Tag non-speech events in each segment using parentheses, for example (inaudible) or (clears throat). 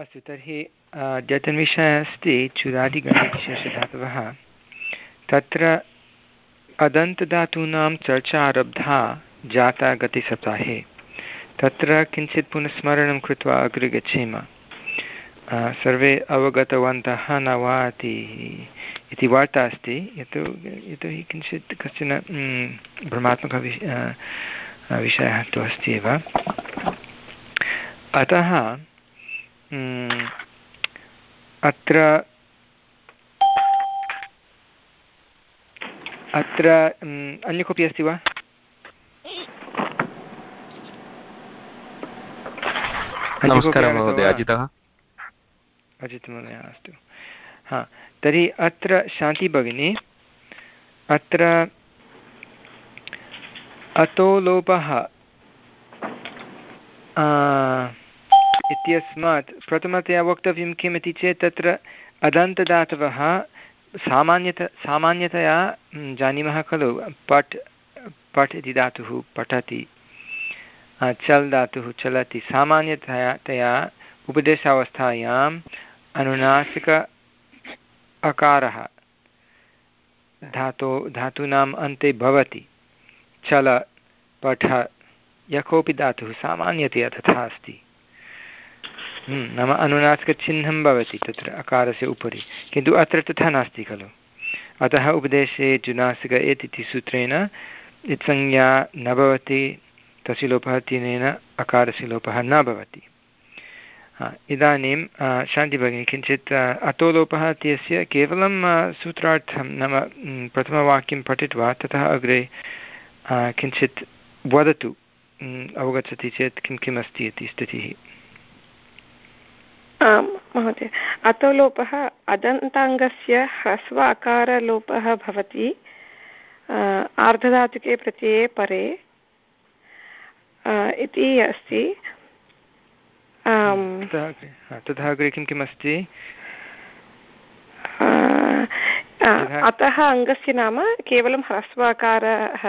अस्तु, तर्हि अद्यतनविषयः अस्ति चुरादिगणे विशेषधातवः तत्र अदन्तधातूनां चर्चा आरब्धा जाता गतसप्ताहे तत्र किञ्चित् पुनः स्मरणं कृत्वा अग्रे गच्छेम। सर्वे अवगतवन्तः न वा इति वार्ता अस्ति। यतो यतोहि किञ्चित् कश्चन भ्रमात्मकः विष विषयः तु अस्ति एव। अतः अत्र अत्र अन्य कोऽपि अस्ति वा? नमस्कारः महोदय अजितः। अजितमहोदय अस्तु। हा तर्हि अत्र शान्ति भगिनी अत्र अतो लोपः इत्यस्मात् प्रथमतया वक्तव्यं किम् इति चेत् तत्र अदन्तदातवः सामान्यत, सामान्यतया जानीमः खलु, पट् पठ् इति धातुः, पठति चल् धातुः, चलति। सामान्यतया तया उपदेशावस्थायाम् अनुनासिक अकारः धातो, धातूनाम् अन्ते भवति। चल, पठ, यः कोऽपि धातुः सामान्यतया तथा अस्ति। नाम अनुनासिकचिह्नं भवति तत्र अकारस्य उपरि, किन्तु अत्र तथा नास्ति खलु। अतः उपदेशे जुनासिक एत् इति सूत्रेण इत्संज्ञा न भवति, तस्य लोपः तेन अकारस्य लोपः न भवति। इदानीं शान्तिभगिनी, किञ्चित् अतो लोपः इत्यस्य केवलं सूत्रार्थं नाम प्रथमवाक्यं पठित्वा ततः अग्रे किञ्चित् वदतु अवगच्छति चेत् किं किम् इति स्थितिः। आम् महोदय। अतो लोपः अदन्ताङ्गस्य ह्रस्व अकारलोपः भवति आर्धधातुके प्रत्यये परे इति अस्ति। तथा अग्रे किं किम् अस्ति? अतः अङ्गस्य नाम केवलं ह्रस्वाकारः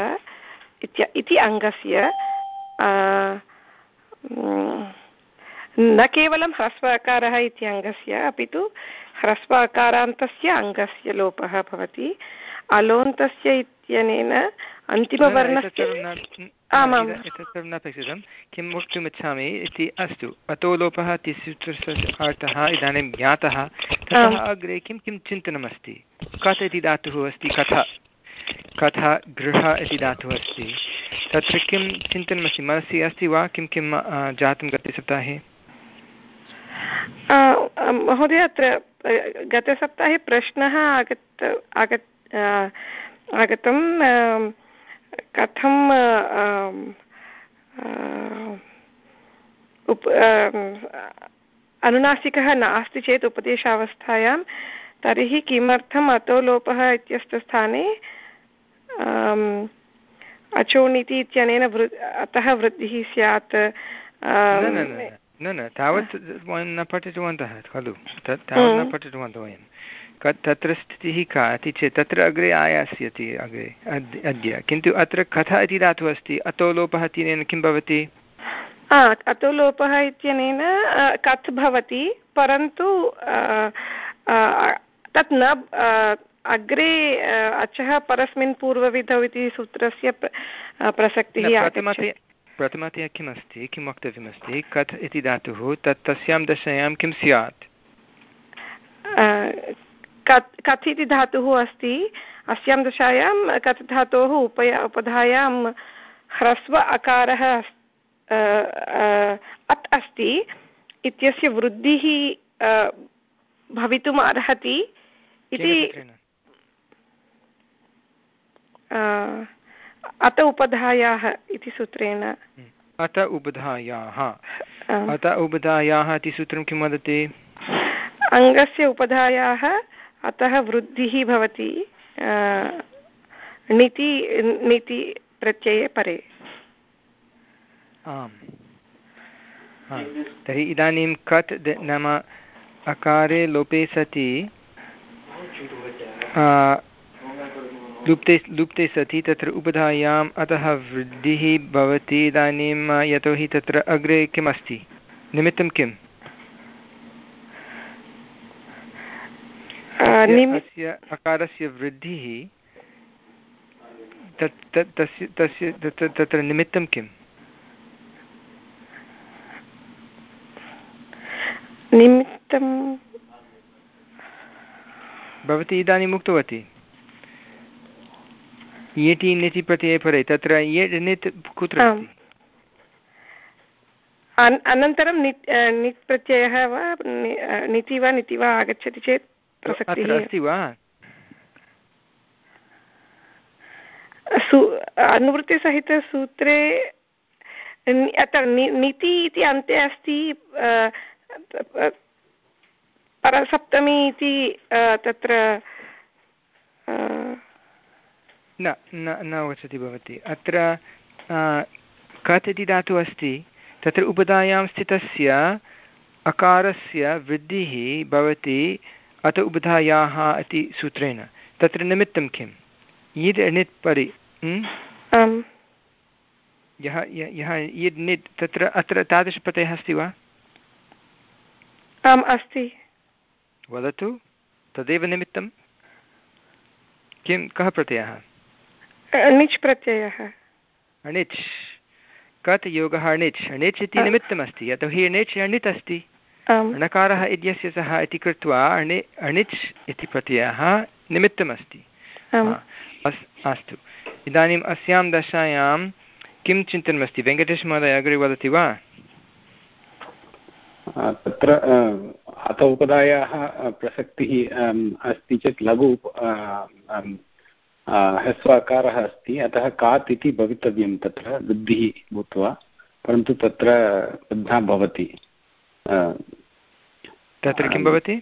इति अङ्गस्य न केवलं ह्रस्वाकारः इति अङ्गस्य अपि तु ह्रस्वाकारान्तस्य अङ्गस्य लोपः भवति। अलोन्तस्य इत्यनेन अन्तिमवर्णस्य आमां नापेक्षितं किं वक्तुमिच्छामि इति अस्तु। अतो लोपः इति सूत्रस्य अर्थः इदानीं ज्ञातः। ततः अग्रे किं किं चिन्तनमस्ति? कथ इति धातुः अस्ति? कथ? कथ गृह इति धातुः अस्ति? तत्र किं चिन्तनमस्ति? मनसि अस्ति वा? किं किं जातं गते सप्ताहे? महोदय अत्र गतसप्ताहे प्रश्नः आगत आगत् आगतं कथं उप अनुनासिकः नास्ति चेत् उपदेशावस्थायां तर्हि किमर्थम् अतो लोपः इत्यस्य स्थाने अचोणिति इत्यनेन वृ अतः वृद्धिः स्यात् न न तावत् वयं न पठितवन्तः खलु। तत् तावत् न पठितवन्तः वयं। तत्र स्थितिः का? इति चेत् तत्र अग्रे आयास्यति अग्रे अद्य। किन्तु अत्र कथा इति धातुः अस्ति। अतो लोपः इत्यनेन किं भवति? अतो लोपः इत्यनेन कथ् भवति परन्तु तत् न अग्रे अचः परस्मिन् पूर्वविधौ इति सूत्रस्य प्रसक्तिः प्रथमतया किमस्ति किं वक्तव्यमस्ति कथ् इति धातुः? तत् तस्यां दशायां किं स्यात्? कथ् इति धातुः अस्ति? अस्यां दशायां कथ् धातोः उपय उपधायां ह्रस्व अकारः अत् अस्ति। इत्यस्य वृद्धिः भवितुम् अर्हति। इति अत उपधायाः इति सूत्रेण। अत उपधायाः। अत उपधायाः इति सूत्रं किं वदति? अङ्गस्य उपधायाः अतः वृद्धिः भवति णिति णिति प्रत्यये परे। आम्। तर्हि इदानीं कत् नाम अकारे लोपे सति लुप्ते लुप्ते सति तत्र उपधायाम् अतः वृद्धिः भवति इदानीं यतोहि तत्र अग्रे किमस्ति? निमित्तं किम्? अस्य अकारस्य वृद्धिः तत्र निमित्तं किम्? निमित्तं भवती इदानीम् उक्तवती। येटि निति प्रत्यये परे तत्र ये नित् कुत्र अनन्तरं नित् नित् प्रत्ययः वा निति वा निति वा आगच्छति चेत् प्रसक्तिः। अस्ति वा? सु अनुवृत्तिसहितसूत्रे अत्र निति इति अन्ते अस्ति परसप्तमी इति तत्र न न न अवगच्छति भवती। अत्र कत् इति धातुः अस्ति तत्र उपधायां स्थितस्य अकारस्य वृद्धिः भवति अत उपधायाः इति सूत्रेण। तत्र निमित्तं किं यद् णित् परि यः यः यद् नित् तत्र अत्र तादृशप्रत्ययः अस्ति वा? आम् अस्ति। वदतु तदेव निमित्तं। किं कः प्रत्ययः? अणिच् प्रत्ययः। अणिच् कत् योगः अणिच् अणिच् इति निमित्तमस्ति। यतोहि अणिच् अणित् अस्ति णकारः इत्यस्य सः इति कृत्वा अणि अणिच् इति प्रत्ययः निमित्तमस्ति। अस् अस्तु। इदानीम् अस्यां दशायां किं चिन्तनमस्ति? वेङ्कटेशमहोदय अग्रे वदति वा? तत्र अथ उपदायाः प्रसक्तिः अस्ति चेत् लघु ह्रस्वाकारः अस्ति अतः कात् इति भवितव्यं तत्र वृद्धिः भूत्वा परन्तु तत्र वृद्धा भवति। तत्र किं भवति?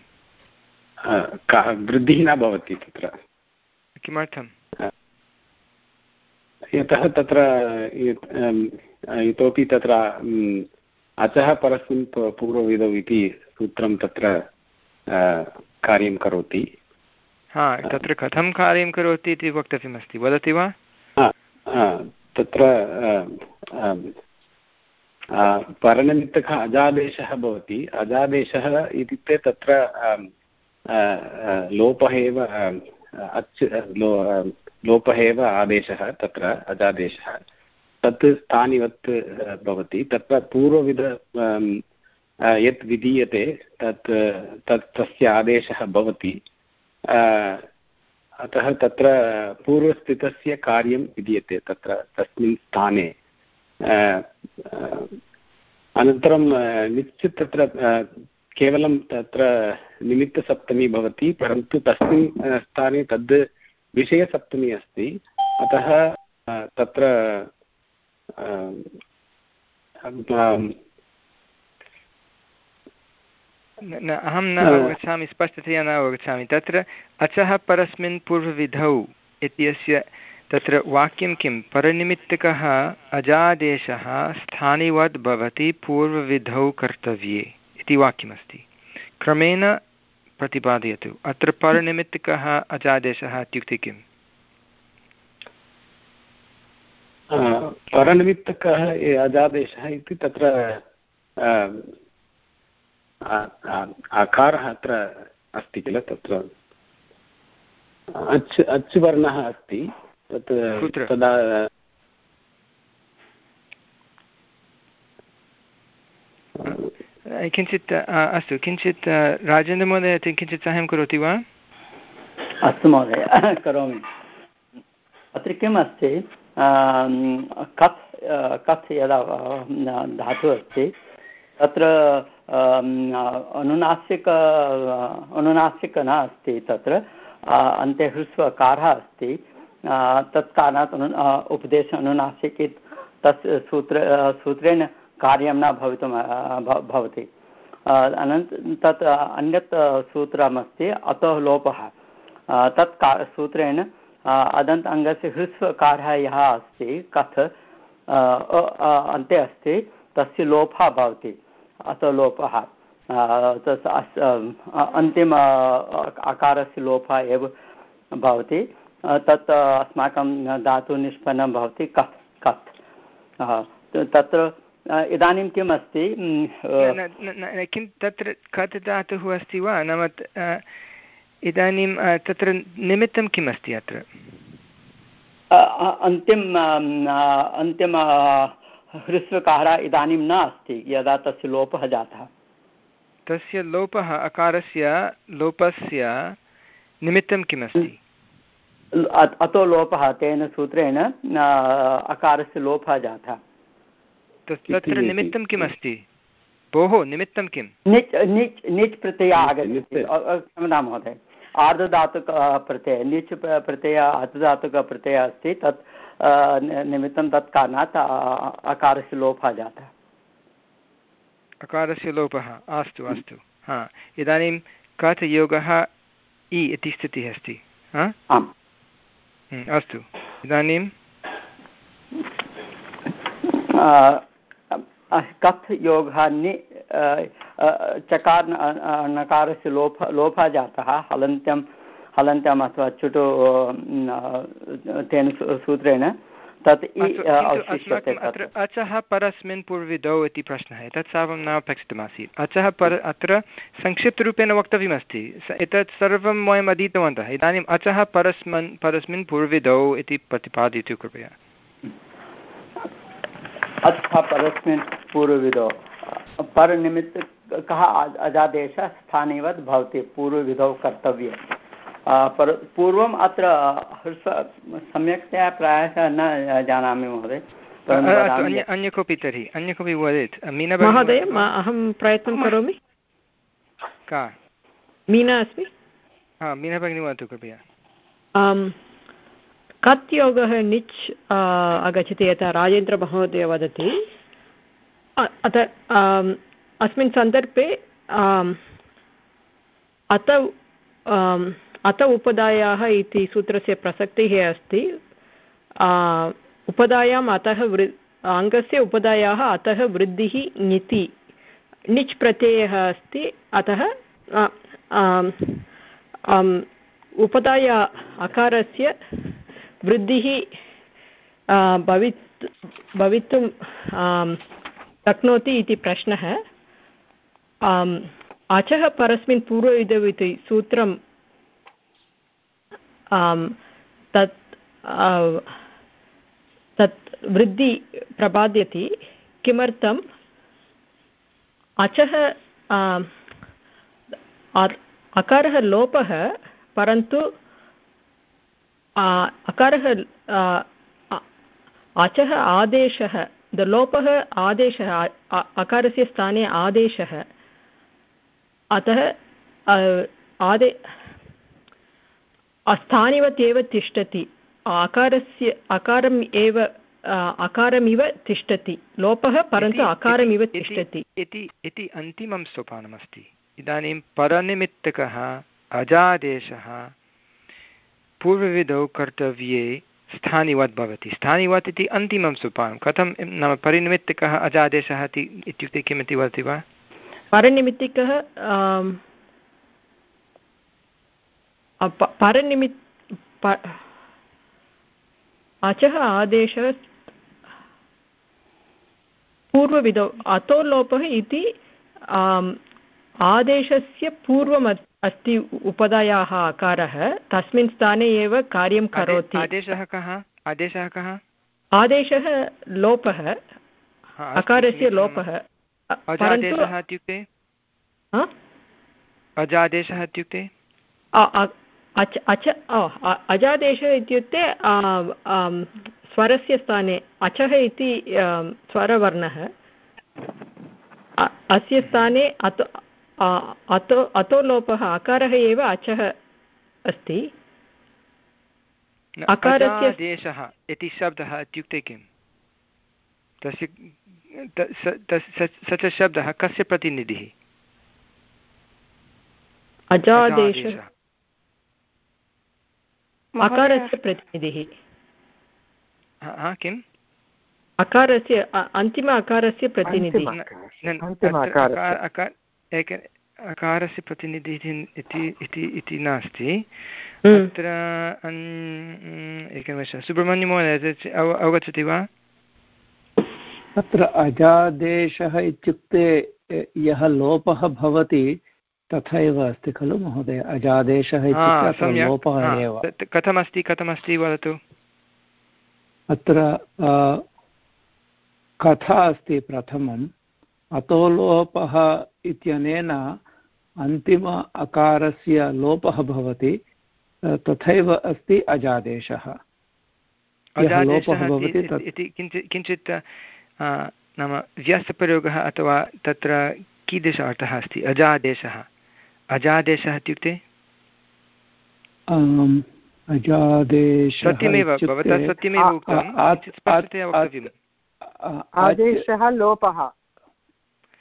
कः वृद्धिः न भवति तत्र। किमर्थं यतः तत्र इतोपि तत्र अचः परस्मिन् पूर्वविधौ इति सूत्रं तत्र कार्यं करोति। हा, तत्र कथं कार्यं करोति इति वक्तव्यमस्ति, वदति वा? तत्र परनिमित्तकः अजादेशः भवति, अजादेशः इत्युक्ते तत्र लोपः एव अच् लो लोपः एव आदेशः, तत्र अजादेशः, तत् स्थानिवत् भवति, तत्र पूर्वविध यत् विधीयते, तत् तत् तस्य आदेशः भवति अतः तत्र पूर्वस्थितस्य कार्यं विधीयते तत्र तस्मिन् स्थाने। अनन्तरं निश्चित् तत्र केवलं तत्र निमित्तसप्तमी भवति, परन्तु तस्मिन् स्थाने तद् विषयसप्तमी अस्ति। अतः तत्र न अहं न अवगच्छामि स्पष्टतया न अवगच्छामि। तत्र अचः परस्मिन् पूर्वविधौ इत्यस्य तत्र वाक्यं किं? परनिमित्तकः अजादेशः स्थानिवद् भवति पूर्वविधौ कर्तव्ये इति वाक्यमस्ति। क्रमेण प्रतिपादयतु। अत्र परनिमित्तकः अजादेशः इत्युक्ते किम्? परनिमित्तकः अजादेशः इति तत्र आकारः अत्र अस्ति किल? तत्र अच् अच् वर्णः अस्ति। तत् तदा किञ्चित् अस्तु किञ्चित् राजेन्द्रमहोदय किञ्चित् साहाय्यं करोति वा? अस्तु महोदय (laughs) करोमि। अत्र किम् अस्ति? कथ् कथ् यदा धातुः अस्ति तत्र अनुनासिक अनुनासिक न अस्ति तत्र अन्ते ह्रस्वकारः अस्ति तत् कारणात् अनु उपदेश अनुनासिक तस्य सूत्र सूत्रेण कार्यं न भवितुं। भवति अनन्त, तत् अन्यत् सूत्रमस्ति, अतः लोपः। तत् का, सूत्रेण अदन्त अङ्गस्य ह्रस्वकारः यः अस्ति, कथ अन्ते अस्ति, तस्य लोपः भवति। अतः लोपः अन्तिम आकारस्य लोपः एव भवति। तत् अस्माकं धातुः निष्पन्नं भवति कथ् कथ् तत्र इदानीं किम् अस्ति? किं तत्र कथ् धातुः अस्ति वा? नाम इदानीं तत्र निमित्तं किम् अस्ति अत्र? अन्तिम अन्तिम ह्रस्वकारः इदानीं न अस्ति यदा तस्य लोपः जातः। तस्य लोपः अकारस्य लोपस्य निमित्तं किम् अस्ति अतो लोपः तेन सूत्रेण अकारस्य लोपः जातः। तत्र निमित्तं किम् अस्ति भोः निमित्तं किं निच् निच् निच् प्रत्ययः आगच्छति क्षम्यतां महोदय। आर्धधातुकप्रत्ययः निच् प्रत्ययः आर्धधातुकप्रत्ययः अस्ति तत् निमित्तं तत् कारणात् अकारस्य लोपः जातः। अकारस्य लोपः। अस्तु अस्तु। हा। इदानीं कथ योगः इ इति स्थितिः अस्ति? आम्। अस्तु। इदानीं? कथ योगः नि चकार नकारस्य लोप लोपः जातः। हलन्त्यं हलन्त्यम् अथवा चुटु तेन सूत्रेण तत् अत्र अचः परस्मिन् पूर्विदौ इति प्रश्नः एतत् सर्वं न अपेक्षितमासीत्। अचः पर अत्र संक्षिप्तरूपेण वक्तव्यमस्ति। एतत् सर्वं वयम् अधीतवन्तः। इदानीम् अचः परस्मिन् परस्मिन् पूर्विदौ इति प्रतिपादयतु कृपया। अचः परस्मिन् पूर्वविधौ परनिमित्त कः अजादेशः स्थानेवत् भवति। पूर्वविधौ कर्तव्ये पर पूर्वम् अत्र सम्यक्तया प्रायशः न जानामि महोदय। अन्य कोऽपि तर्हि अन्य कोऽपि वदेत्। महोदय अहं प्रयत्नं करोमि। का? मीना अस्मि। हा मीना भगिनी वदतु कृपया। कत् योगः निच् आगच्छति यथा राजेन्द्रमहोदय वदति। अत अस्मिन् सन्दर्भे अत अत उपदायाः इति सूत्रस्य प्रसक्तिः अस्ति। उपदायाम् अतः वृ, अङ्गस्य उपदायाः अतः वृद्धिः ङिति। णिच् प्रत्ययः अस्ति। अतः उपदाया अकारस्य वृद्धिः भवित् भवितुं शक्नोति इति प्रश्नः। अचः परस्मिन् पूर्वविधौ इति सूत्रं तत् तत् वृद्धि प्रपाद्यति, किमर्थम्? अचः अकारः लोपः, परन्तु अकारः अचः आदेशः द लोपः आदेशः अकारस्य स्थाने आदेशः, अतः आदे स्थानिवत् एव तिष्ठति। अकारस्य अकारम् एव अकारमिव तिष्ठति। लोपः परन्तु अकारमिव तिष्ठति। इति अन्तिमं सोपानमस्ति। इदानीं परनिमित्तकः अजादेशः पूर्वविधौ कर्तव्ये स्थानिवत् भवति। स्थानिवत् इति अन्तिमं सोपानं। कथं नाम परिनिमित्तकः अजादेशः इति इत्युक्ते किमिति वदति वा? परनिमित्तिकः परनिमित् अचः आदेशः पूर्वविधौ अतो लोपः इति आदेशस्य पूर्वम् अस्ति उपदायाः आकारः तस्मिन् स्थाने एव कार्यं करोति। आदेशः कः? आदेशः कः? आदेशः लोपः अकारस्य लोपः। अजादेशः इत्युक्ते? अजादेशः इत्युक्ते? अच अच अजादेशः इत्युक्ते स्वरस्य स्थाने अचः इति स्वरवर्णः। अस्य स्थाने अतो अतो अतो लोपः अकारः एव अचः अस्ति। अकारस्य देशः इति शब्दः इत्युक्ते किं? तस्य स च शब्दः कस्य प्रतिनिधिः? अजादेशः। अकारस्य प्रतिनिधिः। किम्? अकारस्य अन्तिम अकारस्य प्रतिनिधिः। अकारस्य। प्रतिनिधिः इति इति नास्ति। अत्र एकनिमिषः सुब्रह्मण्यमहोदय अवगच्छति वा? तत्र अजादेशः इत्युक्ते यः लोपः भवति तथैव अस्ति खलु महोदय? अजादेशः इत्युक्ते लोपः एव कथमस्ति कथमस्ति वदतु? अत्र कथा अस्ति प्रथमम्। अतोलोपः इत्यनेन अन्तिम अकारस्य लोपः भवति। तथैव अस्ति अजादेशः। इति किञ्चित् नाम व्यस्तप्रयोगः अथवा तत्र कीदृश अर्थः अस्ति? अजादेशः। अजादेशः इत्युक्ते? सत्यमेव भवता सत्यमेव उक्तम्। आदेशः लोपः।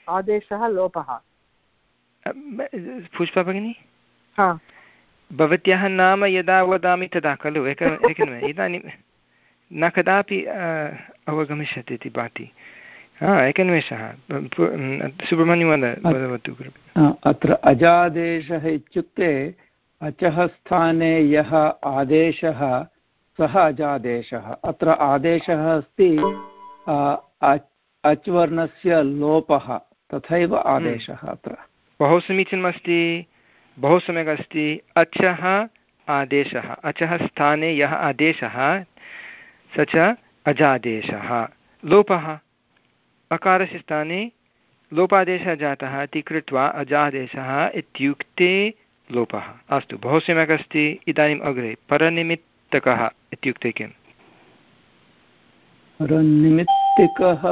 आदेशः लोपः। पुष्पा भगिनी? भवत्याः नाम यदा वदामि तदा खलु? एक एकनिमिषम् (laughs) इदानीं न कदापि अवगमिष्यति इति भाति। एकनिमेषः सुब्रह्मण्यं वद वदतु अत्र अजादेशः इत्युक्ते अचः स्थाने यः आदेशः सः अजादेशः। अत्र आदेशः अस्ति अच्वर्णस्य लोपः तथैव आदेशः अत्र। बहु समीचीनमस्ति बहु सम्यक् अस्ति अचः आदेशः अचः स्थाने यः आदेशः स च अजादेशः। लोपः। अकारस्य स्थाने लोपादेशः जातः इति कृत्वा अजादेशः इत्युक्ते लोपः। अस्तु बहु सम्यक् अस्ति इदानीम् अग्रे परनिमित्तकः इत्युक्ते किम्? परनिमित्तिकः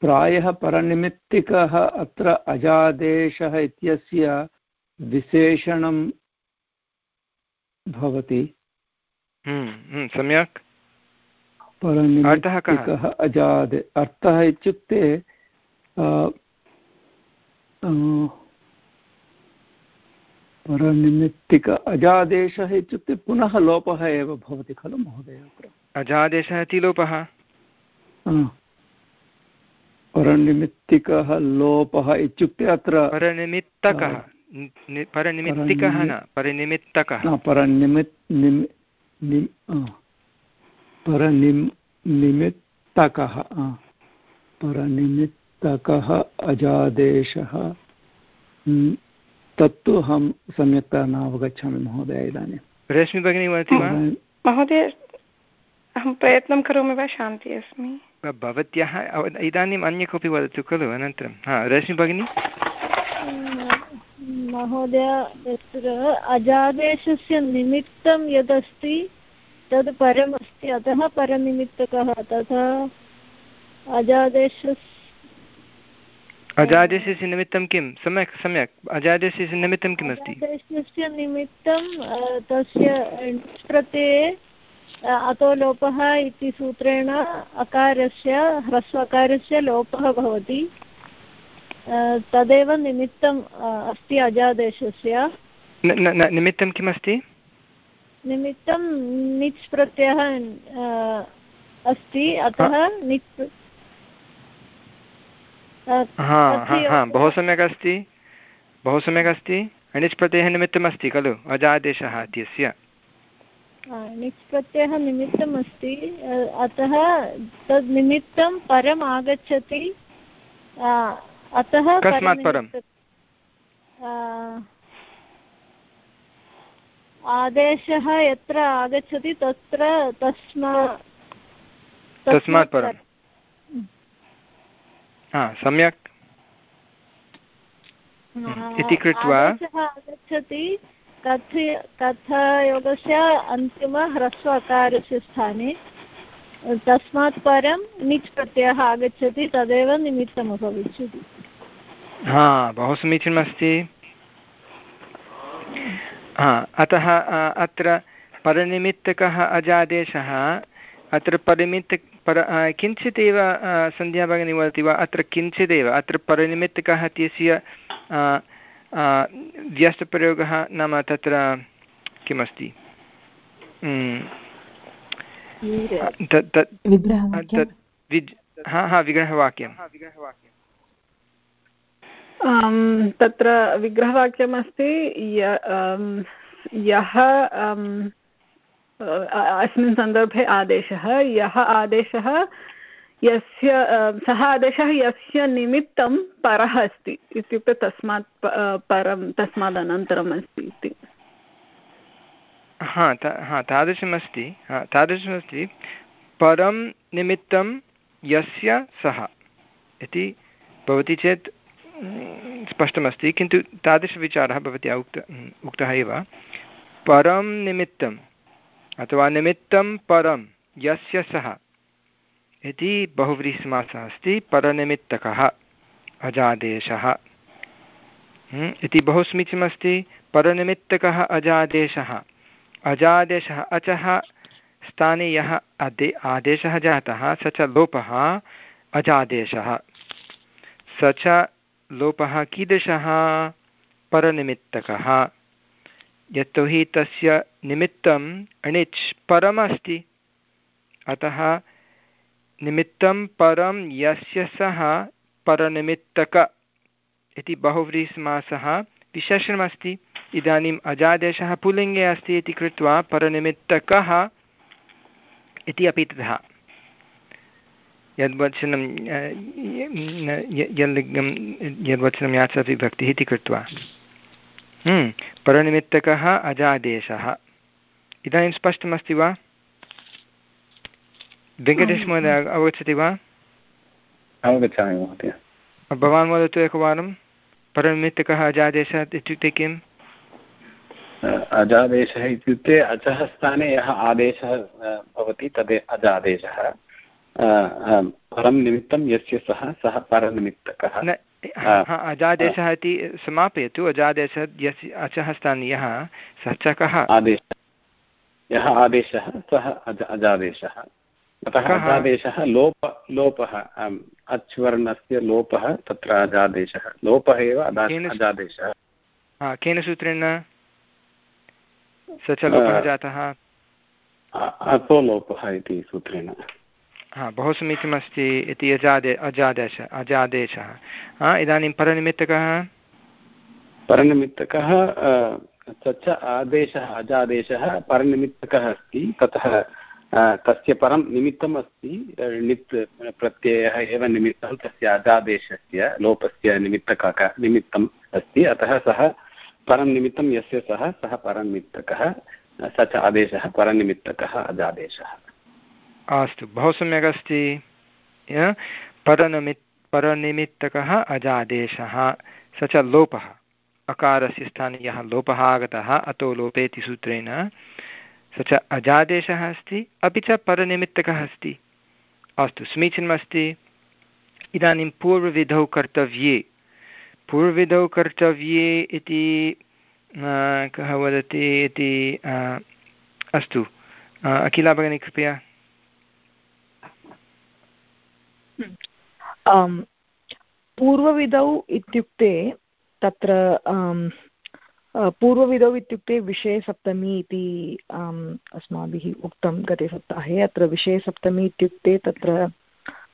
प्रायः परनिमित्तिकः अत्र अजादेशः इत्यस्य विशेषणं भवति। हम्म, परनिमित्तिकः अजादे। अर्थः इत्युक्ते परनिमित्तिक अजादेशः इत्युक्ते पुनः लोपः एव भवति खलु महोदय अजादेशः इति लोपः? परनिमित्तिकः लोपः इत्युक्ते अत्र परनिमित्तकः। परनिमित्तिकः न परनिमित्तकः। परनिमित् परनिम् निमित्तकः। परनिमित्तकः अजादेशः। तत्तु अहं सम्यक्तया न अवगच्छामि महोदय इदानीं। रश्मि भगिनी वदति वा? महोदय अहं प्रयत्नं करोमि वा? शान्ति अस्मि। भवत्याः इदानीम् अन्य कोऽपि वदतु खलु अनन्तरं। हा रश्मि भगिनी महोदय अजादेशस्य निमित्तं यदस्ति तद् परमस्ति। अतः परनिमित्तकः तथा अजादेशस्य अजादेशस्य निमित्तं किं? सम्यक् सम्यक्। अजादेशस्य निमित्तं किम् अस्ति अजादेशस्य निमित्तं तस्य प्रत्यये अतो लोपः इति सूत्रेण अकारस्य ह्रस्वकारस्य लोपः भवति। तदेव निमित्तम् अस्ति अजादेशस्य। निमित्तं किम् अस्ति निमित्तं निच् प्रत्ययः अस्ति अतः निच् बहु सम्यक् अस्ति बहु सम्यक् अस्ति अनिच् प्रत्ययः निमित्तमस्ति खलु अजादेशः इत्यस्य। निच् प्रत्ययः निमित्तम् अस्ति अतः तद् निमित्तं परम् आगच्छति अतः कस्मात् परम् आदेशः यत्र आगच्छति तत्र तस्मा तस्मात् परं। हा सम्यक्। इति कृत्वा आगच्छति कथ कथयोगस्य अन्तिमह्रस्वकारस्य स्थाने। तस्मात् परं निच् प्रत्ययः आगच्छति तदेव निमित्तम् हा बहु समीचीनमस्ति। हा अतः अत्र परनिमित्तकः अजादेशः अत्र परिमित्त पर किञ्चिदेव सन्ध्या भगिनी वदति वा अत्र किञ्चिदेव अत्र परनिमित्तकः इत्यस्य व्यस्तप्रयोगः नाम तत्र किमस्ति? हा हा विग्रहवाक्यं तत्र विग्रहवाक्यमस्ति, यः अस्मिन् सन्दर्भे आदेशः, यः आदेशः, यस्य सः आदेशः यस्य निमित्तं परः अस्ति इत्युक्ते तस्मात् परं, तस्मात् अनन्तरम् अस्ति इति। हा हा, तादृशमस्ति हा, तादृशमस्ति, परं निमित्तं यस्य सः इति भवति चेत् स्पष्टमस्ति, किन्तु तादृशविचारः भवत्या उक्त, उक्तः एव, परं निमित्तम्, अथवा निमित्तं परं, यस्य सः। इति बहुव्रीहिसमासः अस्ति, परनिमित्तकः, अजादेशः। इति बहु समीचीनमस्ति परनिमित्तकः, अजादेशः। अजादेशः अचः स्थाने यः अदे आदेशः जातः, स च लोपः, अजादेशः। स च लोपः कीदृशः? परनिमित्तकः। यतोहि तस्य निमित्तम् अणिच् परमस्ति। अतः निमित्तं परं यस्य सः परनिमित्तक इति बहुव्रीसमासः विशेषणमस्ति। इदानीम् अजादेशः पुल्लिङ्गे अस्ति इति कृत्वा परनिमित्तकः इति अपि तथा। यद्वचनं यल्लिङ्गं यद्वचनं याच विभक्तिः इति कृत्वा। हम्म, परनिमित्तकः अजादेशः। इदानीं स्पष्टमस्ति वा? वेङ्कटेशमहोदय अवगच्छति वा? अवगच्छामि महोदय। भवान् वदतु एकवारं परनिमित्तकः अजादेशः इत्युक्ते किम्? अजादेशः इत्युक्ते अचः स्थाने यः आदेशः भवति तद् अजादेशः। परं निमित्तं यस्य सः सः परनिमित्तकः। अजादेशः इति समापयतु। अजादेशः यस्य अचः स्थाने यः सः च कः? आदेशः यः आदेशः सः अजादेशः। अतः अजादेशः लोप लोपः अच्वर्णस्य लोपः तत्र अजादेशः। लोपः एव अजादेशः। केन सूत्रेण? स च लोपः जातः? अतो लोपः इति सूत्रेण। हा, बहु समीचीनमस्ति इति अजादे अजादेश अजादेशः। इदानीं परनिमित्तकः? परनिमित्तकः स आदेशः, अजादेशः परनिमित्तकः अस्ति। ततः तस्य परं निमित्तम् अस्ति। णित् प्रत्ययः एव निमित्तं, तस्य अजादेशस्य, लोपस्य निमित्तकः निमित्तम् अस्ति। अतः सः परं निमित्तं, यस्य सः सः परनिमित्तकः। स च आदेशः परनिमित्तकः, अजादेशः। अस्तु। बहु सम्यक् अस्ति परनिमित् परनिमित्तकः अजादेशः। स च लोपः। अकारस्य स्थाने यः लोपः आगतः, अतो लोपेति सूत्रेण स च अजादेशः अस्ति, अपि च परनिमित्तकः अस्ति। अस्तु, समीचीनमस्ति। इदानीं पूर्वविधौ कर्तव्ये। पूर्वविधौ कर्तव्ये इति कः वदति इति अस्तु। अखिला भगिनी, कृपया। पूर्वविधौ इत्युक्ते तत्र पूर्वविधौ इत्युक्ते विषयसप्तमी इति अस्माभिः उक्तं गते सप्ताहे, अत्र विषयसप्तमी इत्युक्ते तत्र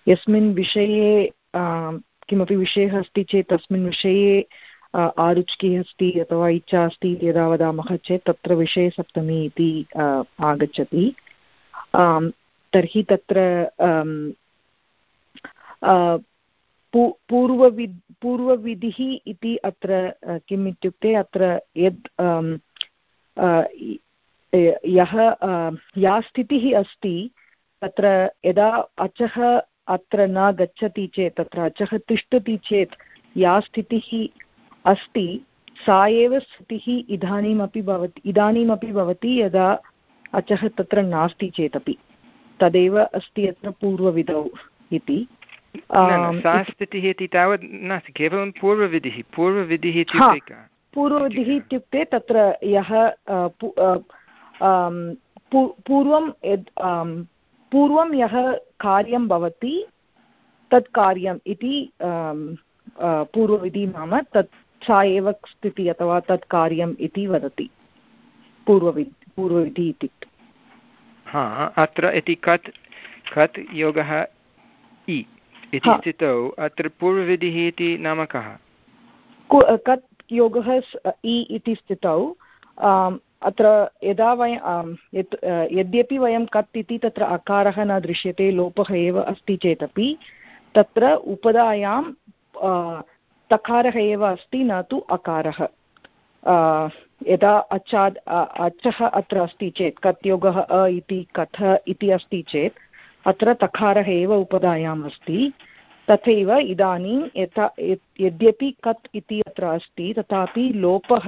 यस्मिन् विषये किमपि विषयः अस्ति चेत् तस्मिन् विषये आरुचिः अस्ति अथवा इच्छा अस्ति इति यदा वदामः चेत् तत्र विषयसप्तमी इति आगच्छति। तर्हि तत्र पूर्ववि, पूर्वविधिः इति अत्र किम् इत्युक्ते अत्र यद् यः या स्थितिः अस्ति, तत्र यदा अचः अत्र न गच्छति चेत्, तत्र अचः तिष्ठति चेत् या स्थितिः अस्ति, सा एव स्थितिः इदानीमपि भवति इदानीमपि भवति यदा अचः तत्र नास्ति चेदपि, तदेव अस्ति अत्र पूर्वविधौ इति। सा स्थितिः इति तावत् नास्ति केवलं पूर्वविधिः पूर्वविधिः इत्युक्ते पूर्वविधिः इत्युक्ते तत्र यः पूर्वं यद् पूर्वं यः कार्यं भवति तत् कार्यम् इति पूर्वविधिः नाम तत् सा एव स्थितिः अथवा तत् कार्यम् इति वदति पूर्वविधि पूर्वविधिः इत्युक्ते हा अत्र इति कत् कत् योगः इ इति स्थितौ अत्र पूर्वविधिः इति नाम कः? कत् योगः इ इति स्थितौ। अत्र यदा वयं यद्यपि वयं कत् इति तत्र अकारः न दृश्यते लोपः एव अस्ति चेदपि तत्र उपधायां तकारः एव अस्ति न तु अकारः। यदा अचाद् अचः अत्र अस्ति चेत् कत् योगः अ इति कथ इति अस्ति चेत् अत्र तकारः एव उपधायाम् अस्ति तथैव इदानीं यथा यद्यपि कत् इति अत्र अस्ति तथापि लोपः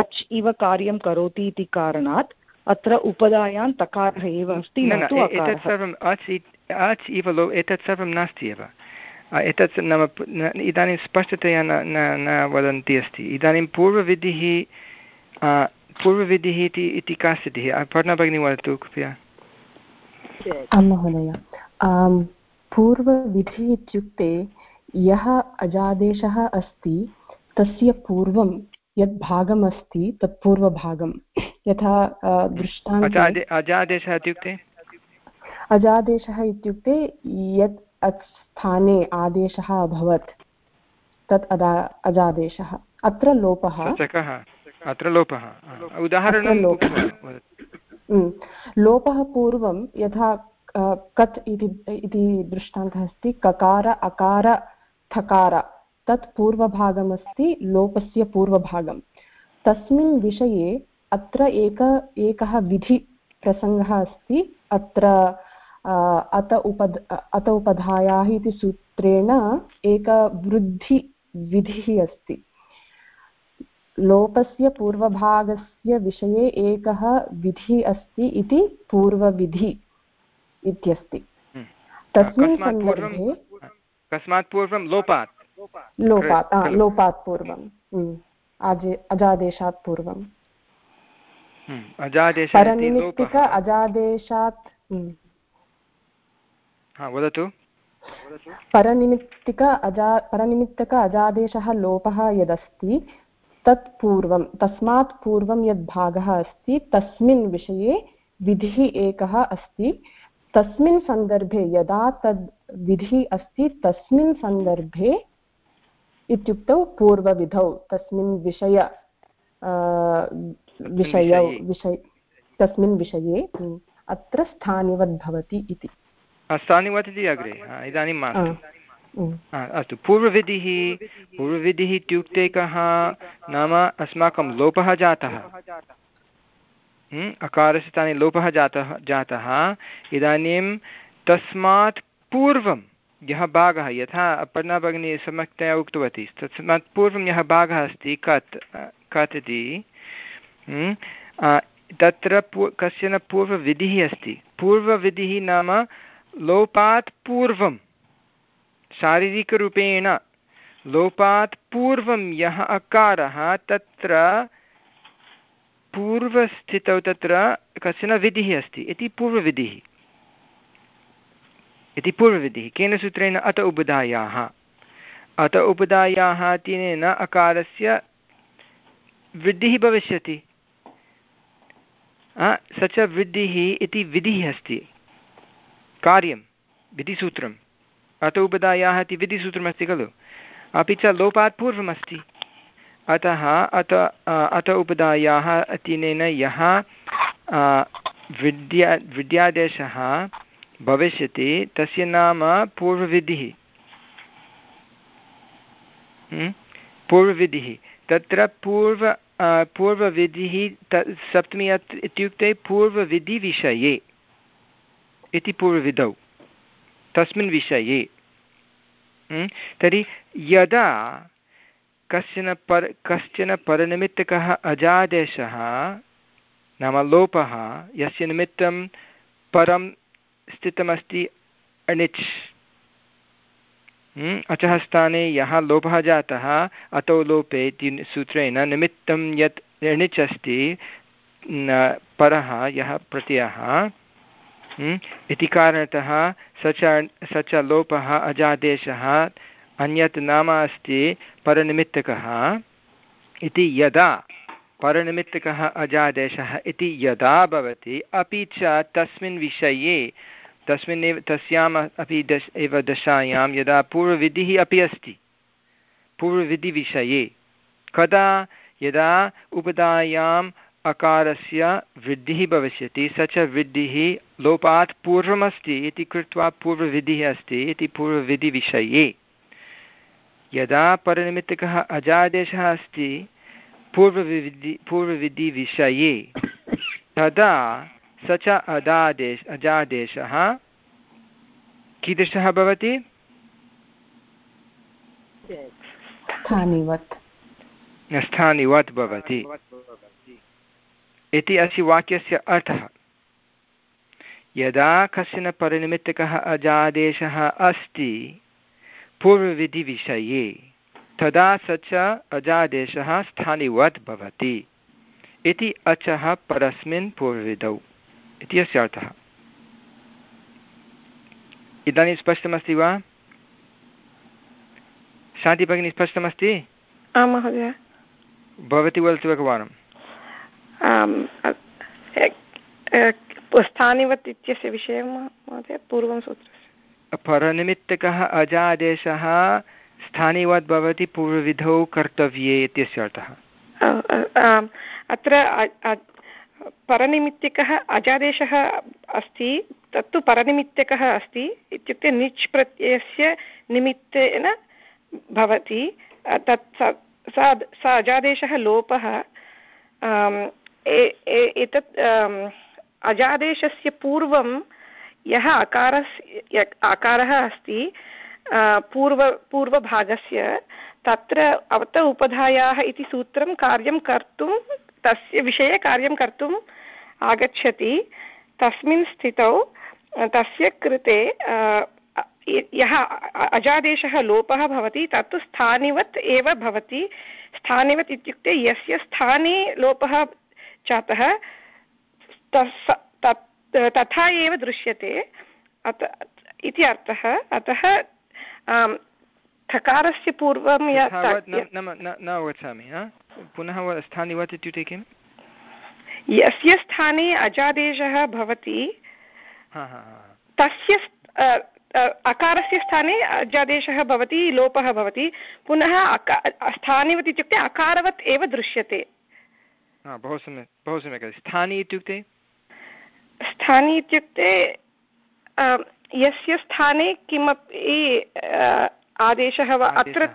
अच् इव कार्यं करोति इति कारणात् अत्र उपधायां तकारः एव अस्ति एतत् सर्वम् अच् अच् इव लो एतत् सर्वं नास्ति एव। एतत् नाम इदानीं स्पष्टतया न न न वदन्ती अस्ति। इदानीं पूर्वविधिः पूर्वविधिः इति इति का स्थितिः? पठनभगिनी वदतु कृपया। आं महोदय। पूर्वविधिः इत्युक्ते यः अजादेशः अस्ति तस्य पूर्वं यद् भागम् अस्ति तत् पूर्वभागं। यथा दृष्टान्ते अजादेशः इत्युक्ते? अजादेशः इत्युक्ते यत् स्थाने आदेशः अभवत् तत् अदा अजादेशः। अत्र लोपः अत्र लोपः। उदाहरणं लोपः पूर्वं यथा कत् इति दृष्टान्तः अस्ति, ककार, अकार, थकार, तत् पूर्वभागमस्ति, लोपस्य पूर्वभागं तस्मिन् विषये अत्र एक, एकः विधिप्रसङ्गः अस्ति, अत्र अत उपद, अत उपधायाः इति सूत्रेण एकवृद्धिविधिः अस्ति। लोपस्य पूर्वभागस्य विषये एकः विधिः अस्ति इति पूर्वविधि इत्यस्ति। हम्म। तस्मिन् सन्दर्भे कस्मात् पूर्वं लोपात्। लोपात् लोपात् पूर्वं। हम्म। अजादेशात् पूर्वं हम्म। परनिमित्तिक अजादेशात् वदतु। परनिमित्तिक अजा परनिमित्तक अजादेशः लोपः यदस्ति तत् पूर्वं तस्मात् पूर्वं यद् भागः अस्ति तस्मिन् विषये विधिः एकः अस्ति। तस्मिन् सन्दर्भे यदा तद् विधिः अस्ति तस्मिन् सन्दर्भे इत्युक्तौ पूर्वविधौ तस्मिन् विषय विषयौ विषय। तस्मिन् विषये अत्र स्थानिवद् भवति इति स्थानिवत् इति अग्रे इदानीं मास्तु। अस्तु। पूर्वविधिः पूर्वविधिः। इत्युक्ते कः? नाम अस्माकं लोपः जातः। अकारस्य स्थाने लोपः जातः जातः। इदानीं तस्मात् पूर्वं यः भागः यथा अपर्णा भगिनी सम्यक्तया उक्तवती तस्मात् पूर्वं यः भागः अस्ति कत् कत् इति तत्र पू कश्चन पूर्वविधिः अस्ति। पूर्वविधिः नाम लोपात् पूर्वं शारीरिकरूपेण लोपात् पूर्वं यः अकारः तत्र पूर्वस्थितौ तत्र कश्चन विधिः अस्ति। इति पूर्वविधिः। इति पूर्वविधिः। केन सूत्रेण अत उपधायाः अत उपधायाः तेन अकारस्य वृद्धिः भविष्यति। स च वृद्धिः इति विधिः अस्ति। कार्यं, विधिसूत्रम्। अत उपदायाः इति विधिसूत्रमस्ति खलु? अपि च लोपात् पूर्वमस्ति। अतः अत अत उपदायाः अतिनेन यः विद्या, विद्यादेशः भविष्यति, तस्य नाम पूर्वविधिः? पूर्वविधिः। तत्र पूर्व पूर्वविधिः त, सप्तमी इत्युक्ते पूर्वविधिविषये इति पूर्वविधौ। तस्मिन् विषये। तर्हि यदा कश्चन पर्, कश्चन परनिमित्तकः अजादेशः, नाम लोपः, यस्य निमित्तं परं स्थितमस्ति अणिच् अचः स्थाने यः लोपः जातः, अतो लोपे इति सूत्रेण निमित्तं यत् णिच् अस्ति परः यः प्रत्ययः। इति कारणतः स च स च लोपः अजादेशः अन्यत् नाम अस्ति परनिमित्तकः इति यदा परनिमित्तकः अजादेशः इति यदा भवति अपि च तस्मिन् विषये तस्मिन्नेव तस्याम् अपि दश एव दशायां यदा पूर्वविधिः अपि अस्ति, पूर्वविधिविषये, कदा? यदा उपदायां अकारस्य वृद्धिः भविष्यति स च वृद्धिः लोपात् पूर्वमस्ति इति कृत्वा पूर्वविधिः अस्ति इति पूर्वविधिविषये। यदा परनिमित्तकः अजादेशः अस्ति पूर्वविधि पूर्वविधिविषये तदा स च अदादेश अजादेशः कीदृशः भवति? स्थानिवत् भवति। इति अस्य वाक्यस्य अर्थः। यदा कश्चन परिनिमित्तकः अजादेशः अस्ति पूर्वविधिविषये तदा स च अजादेशः स्थानिवत् भवति। इति अचः परस्मिन् पूर्वविधौ। इति अस्य अर्थः। इदानीं स्पष्टमस्ति वा? शान्तिभगिनी स्पष्टमस्ति? आं महोदय। भवती वदतु एकवारं स्थानिवत् इत्यस्य विषयं महोदय पूर्वं सूत्रस्य। परनिमित्तकः अजादेशः स्थानिवत् भवति पूर्वविधौ कर्तव्ये इत्यस्य अर्थः। अत्र परनिमित्तिकः अजादेशः अस्ति तत्तु परनिमित्तकः अस्ति इत्युक्ते निच् प्रत्ययस्य निमित्तेन भवति तत् स अजादेशः लोपः एतत् अजादेशस्य पूर्वं यः अकारस्य अकारः अस्ति पूर्व, पूर्वभागस्य, तत्र अवत उपधायाः इति सूत्रं कार्यं कर्तुं, तस्य विषये कार्यं कर्तुम् आगच्छति। तस्मिन् स्थितौ, तस्य कृते यः अजादेशः लोपः भवति, तत्तु स्थानिवत् एव भवति। स्थानिवत् इत्युक्ते यस्य स्थाने लोपः जातः तथा एव दृश्यते। अत इति अर्थः। अतः थकारस्य पूर्वं न अवगच्छामि पुनः स्थानिवत् इत्युक्ते किम्? यस्य स्थाने अजादेशः भवति तस्य अकारस्य स्थाने अजादेशः भवति लोपः भवति। पुनः अका स्थानिवत् इत्युक्ते अकारवत् एव दृश्यते। बहु सम्यक् बहु सम्यक् स्थानी इत्युक्ते? स्थानी इत्युक्ते यस्य स्थाने किमपि आदेशः वा अत्र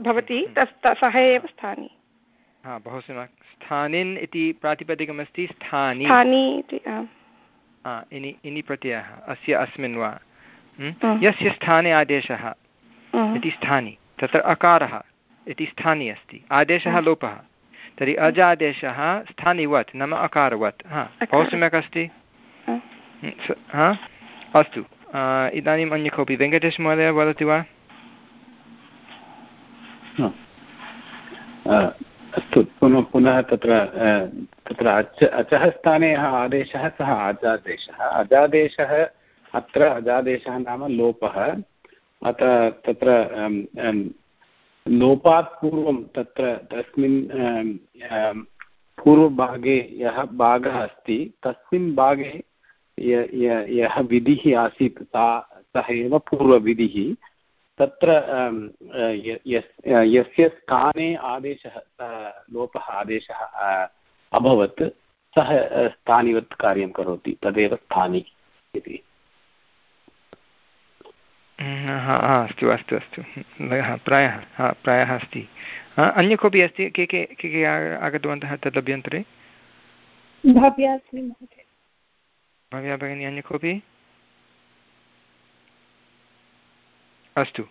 भवति तस् सः एव स्थानी। हा बहु सम्यक् स्थानिन् इति प्रातिपदिकमस्ति स्थानि। स्थानि इति इनि इनि प्रत्ययः अस्य अस्मिन् वा। यस्य स्थाने आदेशः इति स्थानि तत्र अकारः इति स्थानि अस्ति आदेशः लोपः। तर्हि अजादेशः स्थानिवत् नाम अकारवत्। हा बहु सम्यक् अस्ति हा? अस्तु इदानीम् अन्य कोऽपि? वेङ्कटेशमहोदय वदति वा? अस्तु पुनः पुनः तत्र तत्र अच अचः स्थाने यः आदेशः सः अजादेशः। अजादेशः अत्र अजादेशः नाम लोपः। अत तत्र लोपात् पूर्वं तत्र तस्मिन् पूर्वभागे यः भागः अस्ति, तस्मिन् भागे यः विधिः आसीत्, सा, सः एव पूर्वविधिः। तत्र यस्य स्थाने आदेशः लोपः आदेशः अभवत्, सः स्थानिवत् कार्यं करोति, तदेव स्थानि इति। अस्तु अस्तु अस्तु. प्रायः हा प्रायः अस्ति. अन्य कोऽपि अस्ति? के के के के आगतवन्तः तदभ्यन्तरे भव्या भगिनी अन्य कोऽपि? अस्तु.